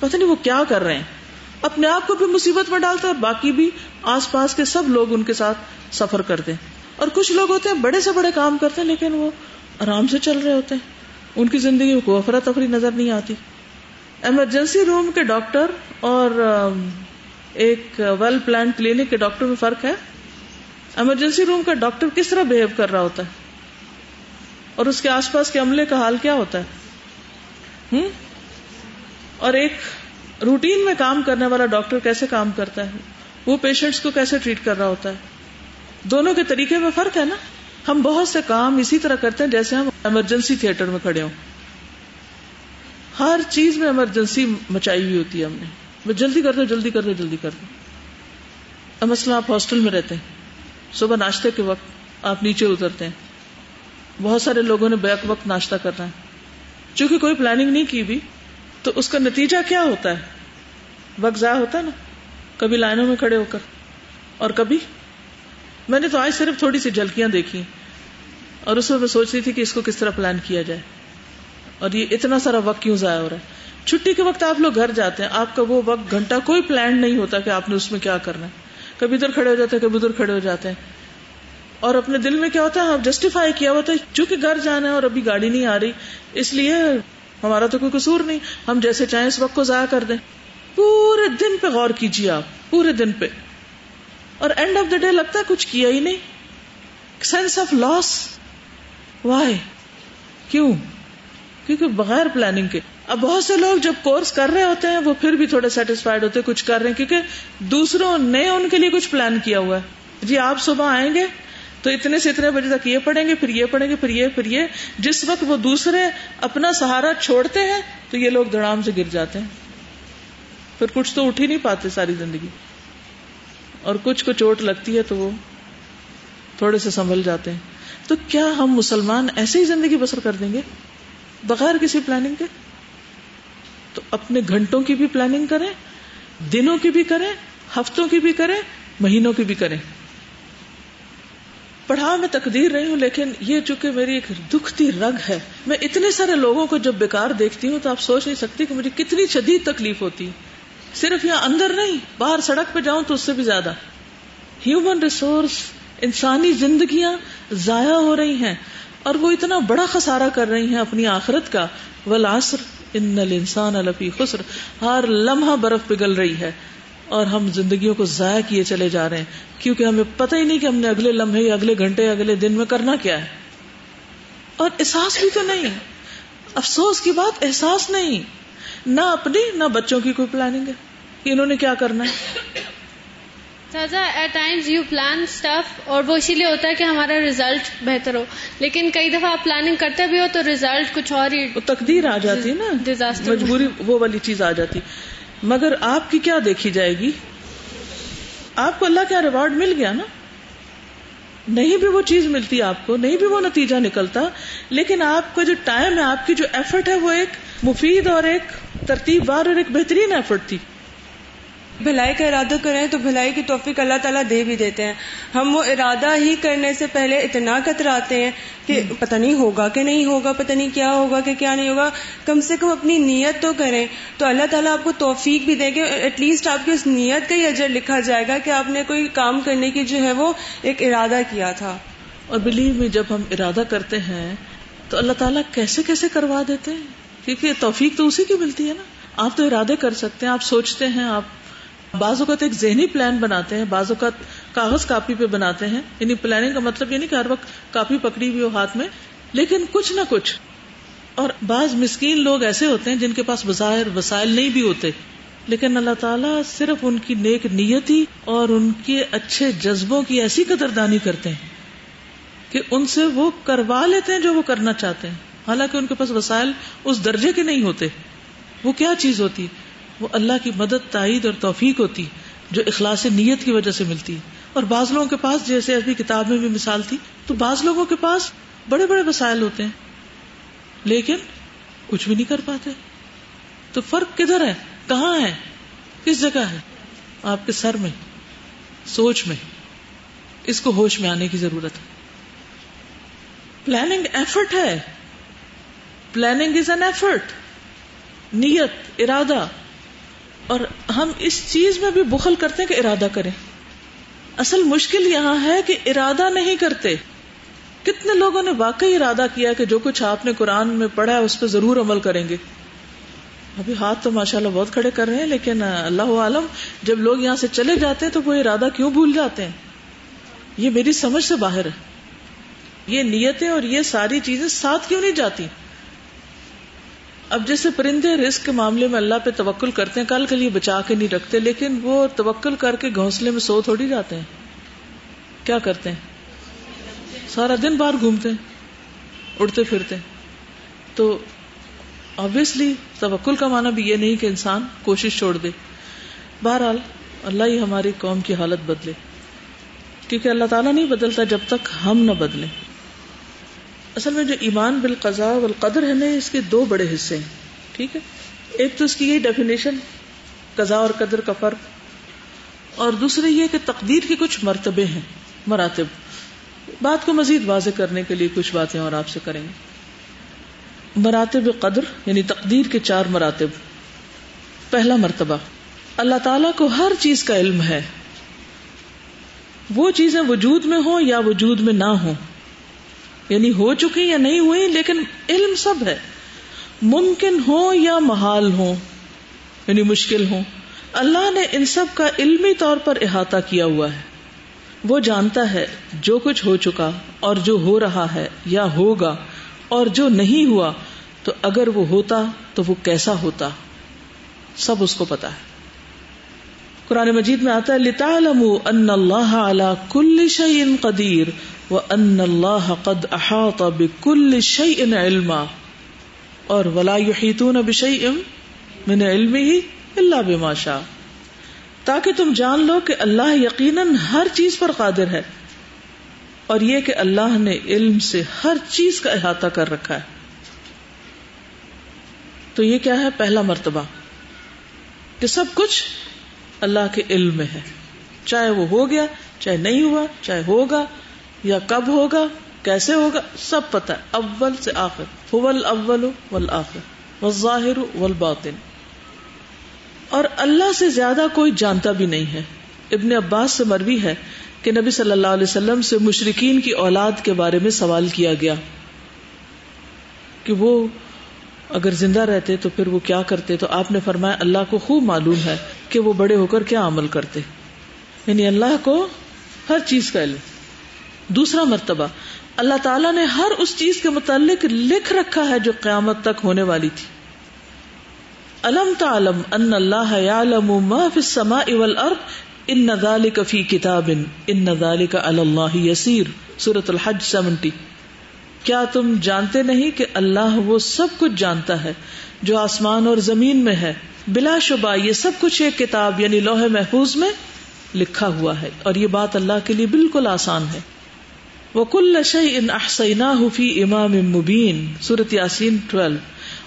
پتہ نہیں وہ کیا کر رہے ہیں۔ اپنے آپ کو بھی مصیبت میں ڈالتا ہے باقی بھی آس پاس کے سب لوگ ان کے ساتھ سفر کرتے ہیں۔ اور کچھ لوگ ہوتے ہیں بڑے سے بڑے کام کرتے ہیں لیکن وہ آرام سے چل رہے ہوتے ہیں۔ ان کی زندگی میں کوئی افراتفری نظر نہیں آتی۔ ایمرجنسی روم کے ڈاکٹر اور ایک ویل پلان کلینک کے ڈاکٹر میں فرق ہے۔ ایمرجنسی روم کا ڈاکٹر کس طرح بہیو کر رہا ہوتا ہے؟ اور اس کے آس پاس کے عملے کا حال کیا ہوتا ہے؟ اور ایک روٹین میں کام کرنے والا ڈاکٹر کیسے کام کرتا ہے؟ وہ پیشنٹس کو کیسے ٹریٹ کر رہا ہوتا ہے؟ دونوں کے طریقے میں فرق ہے نا؟ ہم بہت سے کام اسی طرح کرتے ہیں جیسے ہم ایمرجنسی تھیٹر میں کھڑے ہوں۔ ہر چیز میں ایمرجنسی مچائی ہوئی ہوتی ہے ہم نے۔ وہ جلدی کر دو، جلدی کر دو، جلدی کر دو۔ اب مثلا آپ ہاسٹل میں رہتے ہیں۔ صبح ناشتے کے وقت آپ نیچے اترتے ہیں۔ بہت سارے لوگوں نے بیک وقت ناشتہ کرنا ہے۔ چونکہ کوئی پلاننگ نہیں کی بھی تو اس کا نتیجہ کیا ہوتا ہے؟ وقت ضائع ہوتا ہے نا؟ کبھی لائنوں میں کھڑے ہو کر۔ اور کبھی؟ میں نے تو آج صرف تھوڑی سی جھلکیاں دیکھی اور اس میں سوچ رہی تھی کہ اس کو کس طرح پلان کیا جائے۔ اور یہ اتنا سارا وقت کیوں ضائع ہو رہا ہے؟ چھٹی کے وقت آپ لوگ گھر جاتے ہیں۔ آپ کا وہ وقت گھنٹہ کوئی پلان نہیں ہوتا کہ آپ نے اس میں کیا کرنا ہے۔ کبھی ادھر کھڑے ہو جاتے ہیں، کبھی ادھر کھڑے ہو جاتے ہیں۔ اور اپنے دل میں کیا ہوتا ہے؟ ہاں، جسٹیفائی کیا ہوتا ہے۔ چونکہ گھر جانا ہے اور ابھی گاڑی نہیں آ رہی، اس لیے ہمارا تو کوئی قصور نہیں۔ ہم جیسے چاہیں اس وقت کو ضائع کر دیں۔ پورے دن پہ غور کیجیے آپ، پورے دن پہ۔ اور اینڈ آف دا ڈے لگتا ہے کچھ کیا ہی نہیں۔ سینس آف لاس وائی کیوں؟ کیونکہ بغیر پلاننگ کے۔ اب بہت سے لوگ جب کورس کر رہے ہوتے ہیں، وہ پھر بھی تھوڑے سیٹسفائڈ ہوتے کچھ کر رہے ہیں، کیونکہ دوسروں نے ان کے لیے کچھ پلان کیا ہوا ہے۔ جی آپ صبح آئیں گے تو اتنے سے اتنے بجے تک یہ پڑھیں گے، پھر یہ پڑھیں گے، پھر یہ پھر یہ۔ جس وقت وہ دوسرے اپنا سہارا چھوڑتے ہیں، تو یہ لوگ دڑام سے گر جاتے ہیں۔ پھر کچھ تو اٹھ ہی نہیں پاتے ساری زندگی۔ اور کچھ کو چوٹ لگتی ہے تو وہ تھوڑے سے سنبھل جاتے ہیں۔ تو کیا ہم مسلمان ایسے ہی زندگی بسر کر دیں گے؟ بغیر کسی پلاننگ کے؟ تو اپنے گھنٹوں کی بھی پلاننگ کریں، دنوں کی بھی کریں، ہفتوں کی بھی کریں، مہینوں کی بھی کریں۔ پڑھا میں تقدیر رہی ہوں، لیکن یہ چونکہ میری ایک دکھتی رگ ہے، میں اتنے سارے لوگوں کو جب بیکار دیکھتی ہوں تو آپ سوچ نہیں سکتی کہ مجھے کتنی شدید تکلیف ہوتی۔ صرف یہاں اندر نہیں، باہر سڑک پہ جاؤں تو اس سے بھی زیادہ۔ ہیومن ریسورس انسانی زندگیاں ضائع ہو رہی ہیں، اور وہ اتنا بڑا خسارہ کر رہی ہیں اپنی آخرت کا۔ ولاسر ان انسان الفی خسر۔ ہر لمحہ برف پگل رہی ہے۔ اور ہم زندگیوں کو ضائع کیے چلے جا رہے ہیں کیونکہ ہمیں پتہ ہی نہیں کہ ہم نے اگلے لمحے اگلے گھنٹے اگلے دن میں کرنا کیا ہے۔ اور احساس بھی تو نہیں۔ افسوس کی بات احساس نہیں۔ نہ اپنی نہ بچوں کی کوئی پلاننگ ہے۔ کہ انہوں نے کیا کرنا ہے۔ At times you plan stuff اور وہ اسی لیے ہوتا ہے کہ ہمارا ریزلٹ بہتر ہو۔ لیکن کئی دفعہ آپ پلاننگ کرتے بھی ہو تو ریزلٹ کچھ اور ہی تقدیر آ جاتی ہے نا۔ ڈیزاسٹر مجبوری وہ والی چیز آ جاتی۔ مگر آپ کی کیا دیکھی جائے گی؟ آپ کو اللہ کا ریوارڈ مل گیا نا؟ نہیں بھی وہ چیز ملتی آپ کو، نہیں بھی وہ نتیجہ نکلتا، لیکن آپ کا جو ٹائم ہے، آپ کی جو ایفرٹ ہے، وہ ایک مفید اور ایک ترتیب وار اور ایک بہترین ایفرٹ تھی۔ بھلائی کا ارادہ کریں تو بھلائی کی توفیق اللہ تعالیٰ دے بھی دیتے ہیں۔ ہم وہ ارادہ ہی کرنے سے پہلے اتنا کتراتے ہیں کہ پتہ نہیں ہوگا کہ نہیں ہوگا، پتہ نہیں کیا ہوگا کہ کیا نہیں ہوگا۔ کم سے کم اپنی نیت تو کریں۔ تو اللہ تعالیٰ آپ کو توفیق بھی دے گے۔ ایٹ لیسٹ آپ کی اس نیت کا ہی اجر لکھا جائے گا کہ آپ نے کوئی کام کرنے کی جو ہے وہ ایک ارادہ کیا تھا۔ اور بلیو میں جب ہم ارادہ کرتے ہیں تو اللہ تعالیٰ کیسے کیسے کروا دیتے ہیں؟ کیونکہ توفیق تو اسی کی ملتی ہے نا۔ آپ تو ارادے کر سکتے ہیں، آپ سوچتے ہیں، آپ بعض اوقات ایک ذہنی پلان بناتے ہیں، بعض اوقات کاغذ کاپی پہ بناتے ہیں یعنی پلاننگ کا مطلب یہ نہیں کہ ہر وقت کاپی پکڑی ہوئی ہو ہاتھ میں، لیکن کچھ نہ کچھ۔ اور بعض مسکین لوگ ایسے ہوتے ہیں جن کے پاس بظاہر وسائل نہیں بھی ہوتے، لیکن اللہ تعالیٰ صرف ان کی نیک نیتی اور ان کے اچھے جذبوں کی ایسی قدردانی کرتے ہیں کہ ان سے وہ کروا لیتے ہیں جو وہ کرنا چاہتے ہیں۔ حالانکہ ان کے پاس وسائل اس درجے کے نہیں ہوتے۔ وہ کیا چیز ہوتی؟ وہ اللہ کی مدد، تائید اور توفیق ہوتی، جو اخلاص نیت کی وجہ سے ملتی۔ اور بعض لوگوں کے پاس، جیسے ابھی کتاب میں بھی مثال تھی، تو بعض لوگوں کے پاس بڑے بڑے وسائل ہوتے ہیں، لیکن کچھ بھی نہیں کر پاتے۔ تو فرق کدھر ہے؟ کہاں ہے؟ کس جگہ ہے؟ آپ کے سر میں، سوچ میں، اس کو ہوش میں آنے کی ضرورت ہے۔ پلاننگ ایفرٹ ہے۔ پلاننگ از این ایفرٹ نیت، ارادہ۔ اور ہم اس چیز میں بھی بخل کرتے ہیں کہ ارادہ کریں۔ اصل مشکل یہاں ہے کہ ارادہ نہیں کرتے۔ کتنے لوگوں نے واقعی ارادہ کیا کہ جو کچھ آپ نے قرآن میں پڑھا ہے اس پہ ضرور عمل کریں گے۔ ابھی ہاتھ تو ماشاء اللہ بہت کھڑے کر رہے ہیں، لیکن اللہ عالم، جب لوگ یہاں سے چلے جاتے ہیں تو وہ ارادہ کیوں بھول جاتے ہیں؟ یہ میری سمجھ سے باہر ہے۔ یہ نیتیں اور یہ ساری چیزیں ساتھ کیوں نہیں جاتی؟ اب جیسے پرندے رسک کے معاملے میں اللہ پہ توکل کرتے ہیں، کل کے لیے بچا کے نہیں رکھتے، لیکن وہ توکل کر کے گھونسلے میں سو تھوڑی جاتے ہیں۔ کیا کرتے ہیں؟ سارا دن باہر گھومتے ہیں، اڑتے پھرتے تو آبیسلی توکل کا معنی بھی یہ نہیں کہ انسان کوشش چھوڑ دے۔ بہرحال اللہ ہی ہماری قوم کی حالت بدلے۔ کیونکہ اللہ تعالیٰ نہیں بدلتا جب تک ہم نہ بدلیں۔ اصل میں جو ایمان بالقضاء والقدر ہے نا، اس کے دو بڑے حصے ہیں، ٹھیک ہے؟ ایک تو اس کی یہی ڈیفینیشن قضاء اور قدر کا فرق، اور دوسرے یہ کہ تقدیر کے کچھ مرتبے ہیں، مراتب۔ بات کو مزید واضح کرنے کے لیے کچھ باتیں اور آپ سے کریں گے۔ مراتب قدر یعنی تقدیر کے چار مراتب۔ پہلا مرتبہ، اللہ تعالی کو ہر چیز کا علم ہے۔ وہ چیزیں وجود میں ہوں یا وجود میں نہ ہوں۔ یعنی ہو چکی یا نہیں ہوئی، لیکن علم سب ہے۔ ممکن ہو یا محال ہو یعنی مشکل ہو، اللہ نے ان سب کا علمی طور پر احاطہ کیا ہوا ہے۔ وہ جانتا ہے جو کچھ ہو چکا اور جو ہو رہا ہے یا ہوگا اور جو نہیں ہوا، تو اگر وہ ہوتا تو وہ کیسا ہوتا؟ سب اس کو پتا ہے۔ قرآن مجید میں آتا ہے لتا ان اللہ اعلی کل شعین قدیر وَأَنَّ اللَّهَ قَدْ أَحَاطَ بِكُلِّ شَيْءٍ عِلْمًا۔ اور وَلَا يُحِيطُونَ بِشَيْءٍ مِنْ عِلْمِهِ إِلَّا بِمَا شَاءَ۔ تاکہ تم جان لو کہ اللہ یقیناً ہر چیز پر قادر ہے۔ اور یہ کہ اللہ نے علم سے ہر چیز کا احاطہ کر رکھا ہے۔ تو یہ کیا ہے؟ پہلا مرتبہ کہ سب کچھ اللہ کے علم میں ہے۔ چاہے وہ ہو گیا، چاہے نہیں ہوا، چاہے ہوگا یا کب ہوگا، کیسے ہوگا، سب پتا ہے۔ اول سے آخر۔ اول اول والآخر۔ والظاہر والباطن۔ اور اللہ سے زیادہ کوئی جانتا بھی نہیں ہے۔ ابن عباس سے مروی ہے کہ نبی صلی اللہ علیہ وسلم سے مشرقین کی اولاد کے بارے میں سوال کیا گیا کہ وہ اگر زندہ رہتے تو پھر وہ کیا کرتے؟ تو آپ نے فرمایا، اللہ کو خوب معلوم ہے کہ وہ بڑے ہو کر کیا عمل کرتے۔ یعنی اللہ کو ہر چیز کا علم۔ دوسرا مرتبہ، اللہ تعالیٰ نے ہر اس چیز کے متعلق لکھ رکھا ہے جو قیامت تک ہونے والی تھی۔ الم تعلم ان اللہ یعلم ما فی السماء والارض ان ذالک فی کتاب، ان ذالک علی اللہ یسیر۔ سورۃ الحج 70 کیا تم جانتے نہیں کہ اللہ وہ سب کچھ جانتا ہے جو آسمان اور زمین میں ہے؟ بلا شبہ یہ سب کچھ ایک کتاب یعنی لوح محفوظ میں لکھا ہوا ہے اور یہ بات اللہ کے لیے بالکل آسان ہے۔ وہ کل شعی ان احسینا فی امام مبین صورت یاسین ٹویلو۔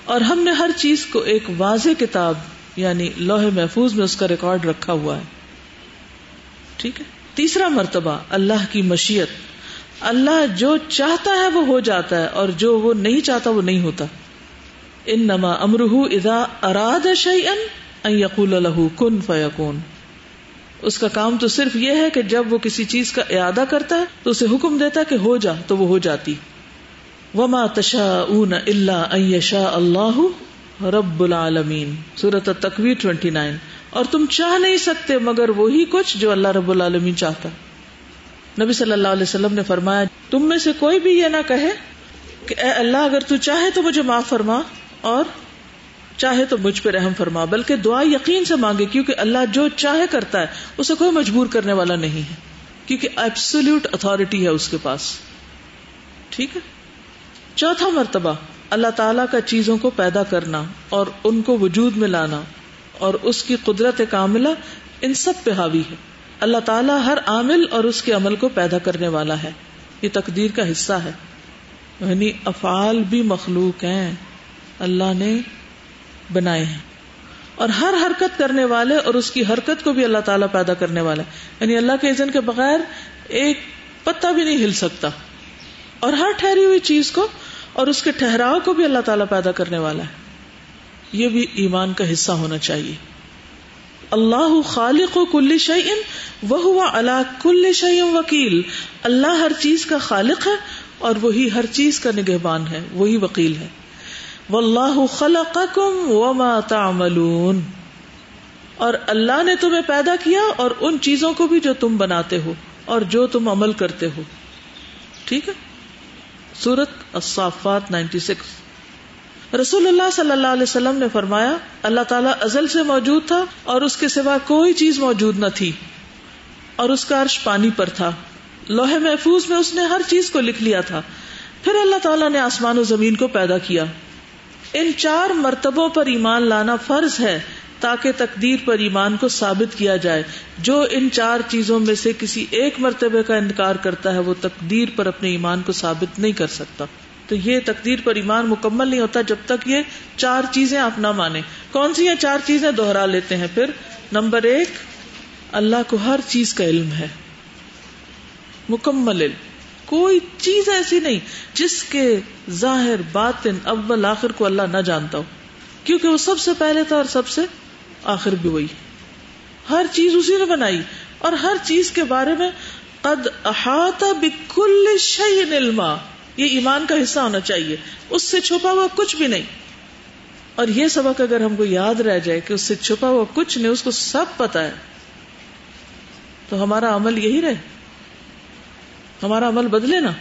اور ہم نے ہر چیز کو ایک واضح کتاب یعنی لوہے محفوظ میں اس کا ریکارڈ رکھا ہوا ہے۔ ٹھیک ہے؟ تیسرا مرتبہ اللہ کی مشیت۔ اللہ جو چاہتا ہے وہ ہو جاتا ہے اور جو وہ نہیں چاہتا وہ نہیں ہوتا۔ ان نما امرح ادا اراد شعین یقول الح کن فیقون اس کا کام تو صرف یہ ہے کہ جب وہ کسی چیز کا ارادہ کرتا ہے تو اسے حکم دیتا کہ ہو جا تو وہ ہو جاتی۔ وما تشا اون اللہ شاہ اللہ رب العالمین۔ سورت تقوی ٹوینٹی نائن۔ اور تم چاہ نہیں سکتے مگر وہی کچھ جو اللہ رب العالمین چاہتا۔ نبی صلی اللہ علیہ وسلم نے فرمایا، تم میں سے کوئی بھی یہ نہ کہے کہ اے اللہ، اگر تو چاہے تو مجھے معاف فرما، اور چاہے تو مجھ پہ رحم فرما، بلکہ دعا یقین سے مانگے، کیونکہ اللہ جو چاہے کرتا ہے، اسے کوئی مجبور کرنے والا نہیں ہے، کیونکہ ایبسولوٹ اتارٹی ہے اس کے پاس۔ ٹھیک ہے؟ چوتھا مرتبہ، اللہ تعالی کا چیزوں کو پیدا کرنا اور ان کو وجود میں لانا، اور اس کی قدرت کاملہ ان سب پہ حاوی ہے۔ اللہ تعالیٰ ہر عامل اور اس کے عمل کو پیدا کرنے والا ہے۔ یہ تقدیر کا حصہ ہے۔ یعنی افعال بھی مخلوق ہیں۔ اللہ نے بنائے ہیں۔ اور ہر حرکت کرنے والے اور اس کی حرکت کو بھی اللہ تعالیٰ پیدا کرنے والا ہے۔ یعنی اللہ کے عزن کے بغیر ایک پتا بھی نہیں ہل سکتا۔ اور ہر ٹھہری ہوئی چیز کو اور اس کے ٹھہراؤ کو بھی اللہ تعالیٰ پیدا کرنے والا ہے۔ یہ بھی ایمان کا حصہ ہونا چاہیے۔ اللہ خالق و کل شعیم وہ اللہ کل شعیم وکیل۔ اللہ ہر چیز کا خالق ہے اور وہی ہر چیز کا نگہبان ہے، وہی وکیل ہے۔ واللہ خلقکم وما تعملون۔ اور اللہ نے تمہیں پیدا کیا اور ان چیزوں کو بھی جو تم بناتے ہو اور جو تم عمل کرتے ہو۔ ٹھیک ہے؟ سورت الصافات 96 رسول اللہ صلی اللہ علیہ وسلم نے فرمایا، اللہ تعالیٰ ازل سے موجود تھا اور اس کے سوا کوئی چیز موجود نہ تھی۔ اور اس کا عرش پانی پر تھا۔ لوہے محفوظ میں اس نے ہر چیز کو لکھ لیا تھا۔ پھر اللہ تعالیٰ نے آسمان و زمین کو پیدا کیا۔ ان چار مرتبوں پر ایمان لانا فرض ہے تاکہ تقدیر پر ایمان کو ثابت کیا جائے۔ جو ان چار چیزوں میں سے کسی ایک مرتبے کا انکار کرتا ہے، وہ تقدیر پر اپنے ایمان کو ثابت نہیں کر سکتا۔ تو یہ تقدیر پر ایمان مکمل نہیں ہوتا جب تک یہ چار چیزیں آپ نہ مانے کون سی یہ چار چیزیں دوہرا لیتے ہیں پھر؟ نمبر ایک، اللہ کو ہر چیز کا علم ہے۔ مکمل علم۔ کوئی چیز ایسی نہیں جس کے ظاہر باطن اول آخر کو اللہ نہ جانتا ہو۔ کیونکہ وہ سب سے پہلے تھا اور سب سے آخر بھی وہی۔ ہر چیز اسی نے بنائی۔ اور ہر چیز کے بارے میں قد احاطہ بکل شعین علما۔ یہ ایمان کا حصہ ہونا چاہیے۔ اس سے چھپا ہوا کچھ بھی نہیں۔ اور یہ سبق اگر ہم کو یاد رہ جائے کہ اس سے چھپا ہوا کچھ نہیں، اس کو سب پتا ہے، تو ہمارا عمل یہی رہے۔ ہمارا عمل بدلے نا۔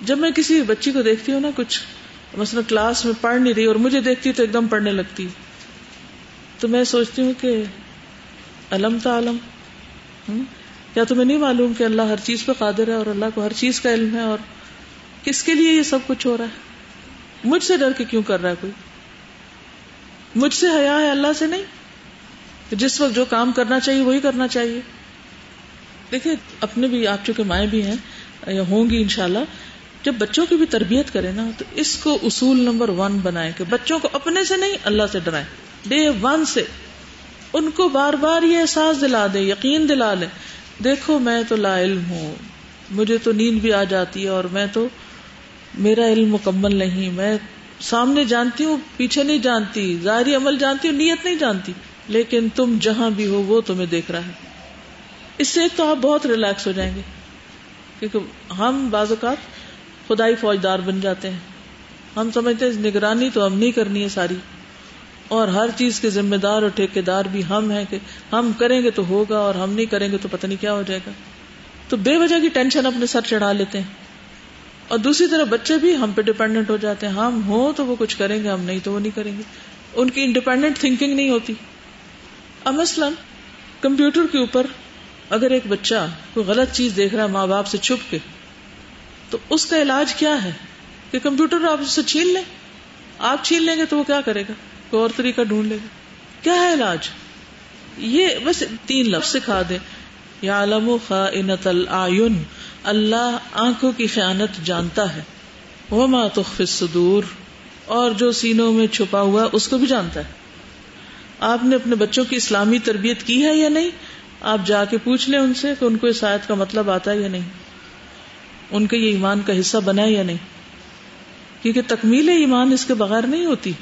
جب میں کسی بچی کو دیکھتی ہوں نا، کچھ مثلا کلاس میں پڑھ نہیں رہی اور مجھے دیکھتی تو ایک دم پڑھنے لگتی۔ تو میں سوچتی ہوں کہ علم تعلم؟ کیا تمہیں نہیں معلوم کہ اللہ ہر چیز پہ قادر ہے اور اللہ کو ہر چیز کا علم ہے اور کس کے لیے یہ سب کچھ ہو رہا ہے؟ مجھ سے ڈر کے کیوں کر رہا ہے کوئی؟ مجھ سے حیا ہے اللہ سے نہیں؟ جس وقت جو کام کرنا چاہیے وہی کرنا چاہیے۔ دیکھیں، اپنے بھی، آپ چونکہ مائیں بھی ہیں، یا ہوں گی انشاءاللہ، جب بچوں کی بھی تربیت کرے نا، تو اس کو اصول نمبر ون بنائے کہ بچوں کو اپنے سے نہیں، اللہ سے ڈرائے ڈے ون سے۔ ان کو بار بار یہ احساس دلا دے یقین دلا لے دیکھو میں تو لا علم ہوں، مجھے تو نیند بھی آ جاتی ہے اور میں تو میرا علم مکمل نہیں، میں سامنے جانتی ہوں، پیچھے نہیں جانتی، ظاہری عمل جانتی ہوں، نیت نہیں جانتی، لیکن تم جہاں بھی ہو وہ تمہیں دیکھ رہا ہے۔ اس سے تو آپ بہت ریلیکس ہو جائیں گے، کیونکہ ہم بعض اوقات خدائی فوجدار بن جاتے ہیں۔ ہم سمجھتے ہیں نگرانی تو ہم نہیں کرنی ہے ساری۔ اور ہر چیز کے ذمہ دار اور ٹھیکے دار بھی ہم ہیں کہ ہم کریں گے تو ہوگا اور ہم نہیں کریں گے تو پتہ نہیں کیا ہو جائے گا۔ تو بے وجہ کی ٹینشن اپنے سر چڑھا لیتے ہیں۔ اور دوسری طرف بچے بھی ہم پہ ڈپینڈنٹ ہو جاتے ہیں۔ ہم ہوں تو وہ کچھ کریں گے، ہم نہیں تو وہ نہیں کریں گے۔ ان کی انڈیپینڈنٹ تھنکنگ نہیں ہوتی۔ اب مثلاً کمپیوٹر کے اوپر اگر ایک بچہ کوئی غلط چیز دیکھ رہا ہے ماں باپ سے چھپ کے، تو اس کا علاج کیا ہے کہ کمپیوٹر آپ سے چھین لیں؟ آپ چھین لیں گے تو وہ کیا کرے گا؟ کوئی اور طریقہ ڈھونڈ لے گا۔ کیا ہے علاج؟ یہ بس تین لفظ سکھا دیں۔ یا علم خائنت العین۔ اللہ آنکھوں کی خیانت جانتا ہے۔ وہ ماں الصدور۔ اور جو سینوں میں چھپا ہوا اس کو بھی جانتا ہے۔ آپ نے اپنے بچوں کی اسلامی تربیت کی ہے یا نہیں؟ آپ جا کے پوچھ لیں ان سے کہ ان کو اس آیت کا مطلب آتا ہے یا نہیں۔ ان کے یہ ایمان کا حصہ بنا ہے یا نہیں؟ کیونکہ تکمیل ایمان اس کے بغیر نہیں ہوتی۔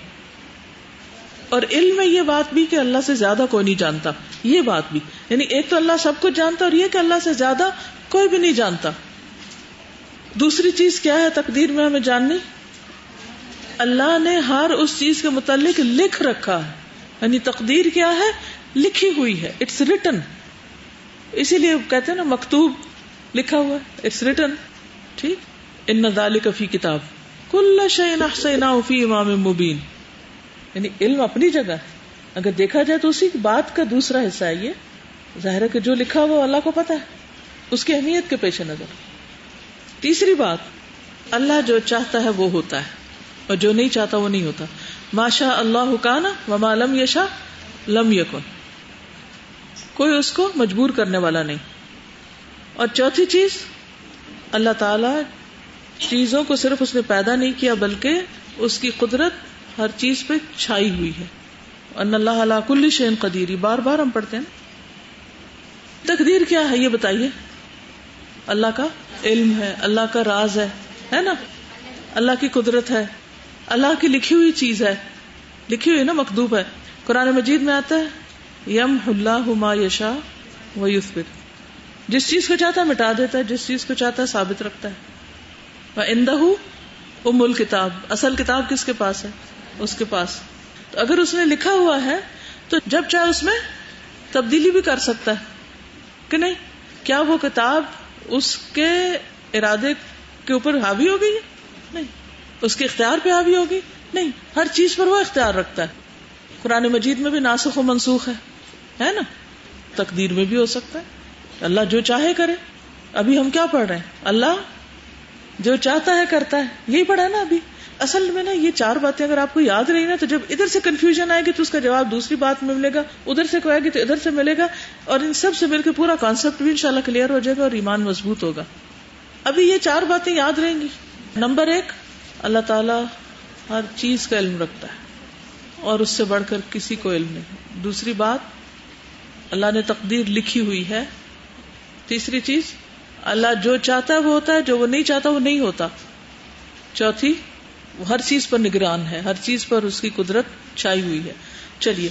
اور علم میں یہ بات بھی کہ اللہ سے زیادہ کوئی نہیں جانتا، یہ بات بھی۔ یعنی ایک تو اللہ سب کچھ جانتا اور یہ کہ اللہ سے زیادہ کوئی بھی نہیں جانتا۔ دوسری چیز کیا ہے تقدیر میں ہمیں جاننی؟ اللہ نے ہر اس چیز کے متعلق لکھ رکھا ہے۔ یعنی تقدیر کیا ہے؟ لکھی ہوئی ہے۔ اٹس ریٹن اسی لیے کہتے ہیں نا، مکتوب لکھا ہوا اٹس ریٹن ٹھیک۔ ان نال فی کتاب۔ کل فی امام مبین یعنی علم اپنی جگہ ہے۔ اگر دیکھا جائے تو اسی بات کا دوسرا حصہ ہے یہ۔ ظاہر ہے کہ جو لکھا ہوا اللہ کو پتا ہے۔ اس کی اہمیت کے پیش نظر۔ تیسری بات، اللہ جو چاہتا ہے وہ ہوتا ہے اور جو نہیں چاہتا وہ نہیں ہوتا۔ ماشا اللہ حکانا وما لم یشا لم یکن۔ کوئی اس کو مجبور کرنے والا نہیں۔ اور چوتھی چیز، اللہ تعالی چیزوں کو صرف اس نے پیدا نہیں کیا، بلکہ اس کی قدرت ہر چیز پہ چھائی ہوئی ہے۔ ان اللہ علا کل شین قدیری بار بار ہم پڑھتے ہیں۔ تقدیر کیا ہے یہ بتائیے۔ اللہ کا علم ہے، اللہ کا راز ہے ہے نا؟ اللہ کی قدرت ہے۔ اللہ کی لکھی ہوئی چیز ہے۔ لکھی ہوئی نا مکدوب ہے۔ قرآن مجید میں آتا ہے۔ یم اللہ ما یشا و یوسف جس چیز کو چاہتا ہے مٹا دیتا ہے، جس چیز کو چاہتا ہے ثابت رکھتا ہے۔ وہ اندہ ام الکتاب۔ اصل کتاب کس کے پاس ہے؟ اس کے پاس۔ تو اگر اس نے لکھا ہوا ہے، تو جب چاہے اس میں تبدیلی بھی کر سکتا ہے۔ کہ نہیں؟ کیا وہ کتاب اس کے ارادے کے اوپر حاوی ہو گئی نہیں۔ اس کے اختیار پہ حاوی ہوگی؟ نہیں۔ ہر چیز پر وہ اختیار رکھتا ہے۔ قرآن مجید میں بھی ناسخ و منسوخ ہے۔ ہے نا؟ تقدیر میں بھی ہو سکتا ہے۔ اللہ جو چاہے کرے۔ ابھی ہم کیا پڑھ رہے ہیں؟ اللہ جو چاہتا ہے کرتا ہے۔ یہی پڑھا نا ابھی۔ اصل میں نا یہ چار باتیں اگر آپ کو یاد رہی نا، تو جب ادھر سے کنفیوژن آئے گی تو اس کا جواب دوسری بات میں ملے گا، ادھر سے کوئی آئے گی تو ادھر سے ملے گا، اور ان سب سے مل کے پورا کانسیپٹ بھی انشاءاللہ کلیئر ہو جائے گا اور ایمان مضبوط ہوگا۔ ابھی یہ چار باتیں یاد رہیں گی۔ نمبر ایک، اللہ تعالی ہر چیز کا علم رکھتا ہے، اور اس سے بڑھ کر کسی کو علم نہیں۔ دوسری بات، اللہ نے تقدیر لکھی ہوئی ہے۔ تیسری چیز، اللہ جو چاہتا ہے وہ ہوتا ہے، جو وہ نہیں چاہتا وہ نہیں ہوتا۔ چوتھی وہ ہر چیز پر نگران ہے، ہر چیز پر اس کی قدرت چھائی ہوئی ہے۔ چلیے،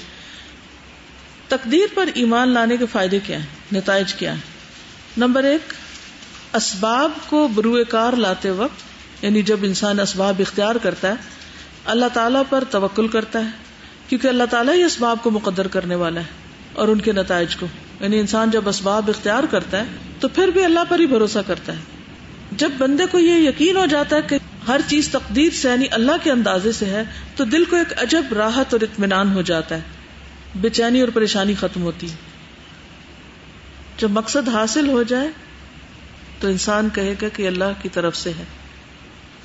تقدیر پر ایمان لانے کے فائدے کیا ہیں؟ نتائج کیا ہیں؟ نمبر ایک، اسباب کو بروئے کار لاتے وقت یعنی جب انسان اسباب اختیار کرتا ہے، اللہ تعالیٰ پر توکل کرتا ہے، کیونکہ اللہ تعالیٰ ہی اسباب کو مقدر کرنے والا ہے اور ان کے نتائج کو۔ یعنی انسان جب اسباب اختیار کرتا ہے، تو پھر بھی اللہ پر ہی بھروسہ کرتا ہے۔ جب بندے کو یہ یقین ہو جاتا ہے کہ ہر چیز تقدیر سے یعنی اللہ کے اندازے سے ہے، تو دل کو ایک عجب راحت اور اطمینان ہو جاتا ہے۔ بے چینی اور پریشانی ختم ہوتی ہے۔ جب مقصد حاصل ہو جائے، تو انسان کہے گا کہ اللہ کی طرف سے ہے۔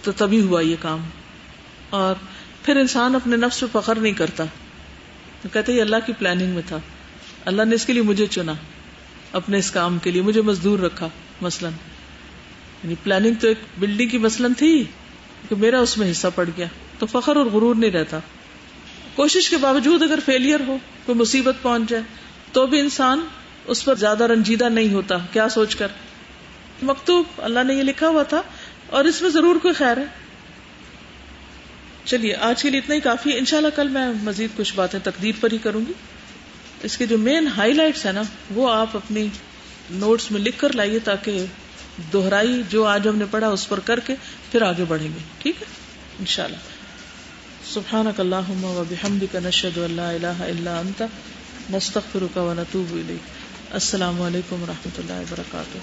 تو تبھی ہوا یہ کام۔ اور پھر انسان اپنے نفس پہ فخر نہیں کرتا۔ تو کہتے یہ اللہ کی پلاننگ میں تھا۔ اللہ نے اس کے لیے مجھے چنا۔ اپنے اس کام کے لیے مجھے مزدور رکھا، مثلاً۔ یعنی پلاننگ تو ایک بلڈنگ کی مثلاً تھی۔ کہ میرا اس میں حصہ پڑ گیا تو فخر اور غرور نہیں رہتا۔ کوشش کے باوجود اگر فیلئر ہو، کوئی مصیبت پہنچ جائے، تو بھی انسان اس پر زیادہ رنجیدہ نہیں ہوتا۔ کیا سوچ کر؟ مکتوب اللہ نے یہ لکھا ہوا تھا اور اس میں ضرور کوئی خیر ہے۔ چلیے، آج کے لیے اتنا ہی۔ کافی ان شاء اللہ کل میں مزید کچھ باتیں تقدیر پر ہی کروں گی۔ اس کے جو مین ہائی لائٹس ہیں نا، وہ آپ اپنی نوٹس میں لکھ کر لائیے تاکہ دوہرائی جو آج ہم نے پڑھا اس پر کر کے پھر آگے بڑھیں گے۔ ٹھیک ہے؟ ان شاء اللہ بحمدک اللہ نشد اللہ اللہ اللہ انت، نستغفرک و نتوب السلام علیکم و رحمۃ اللہ وبرکاتہ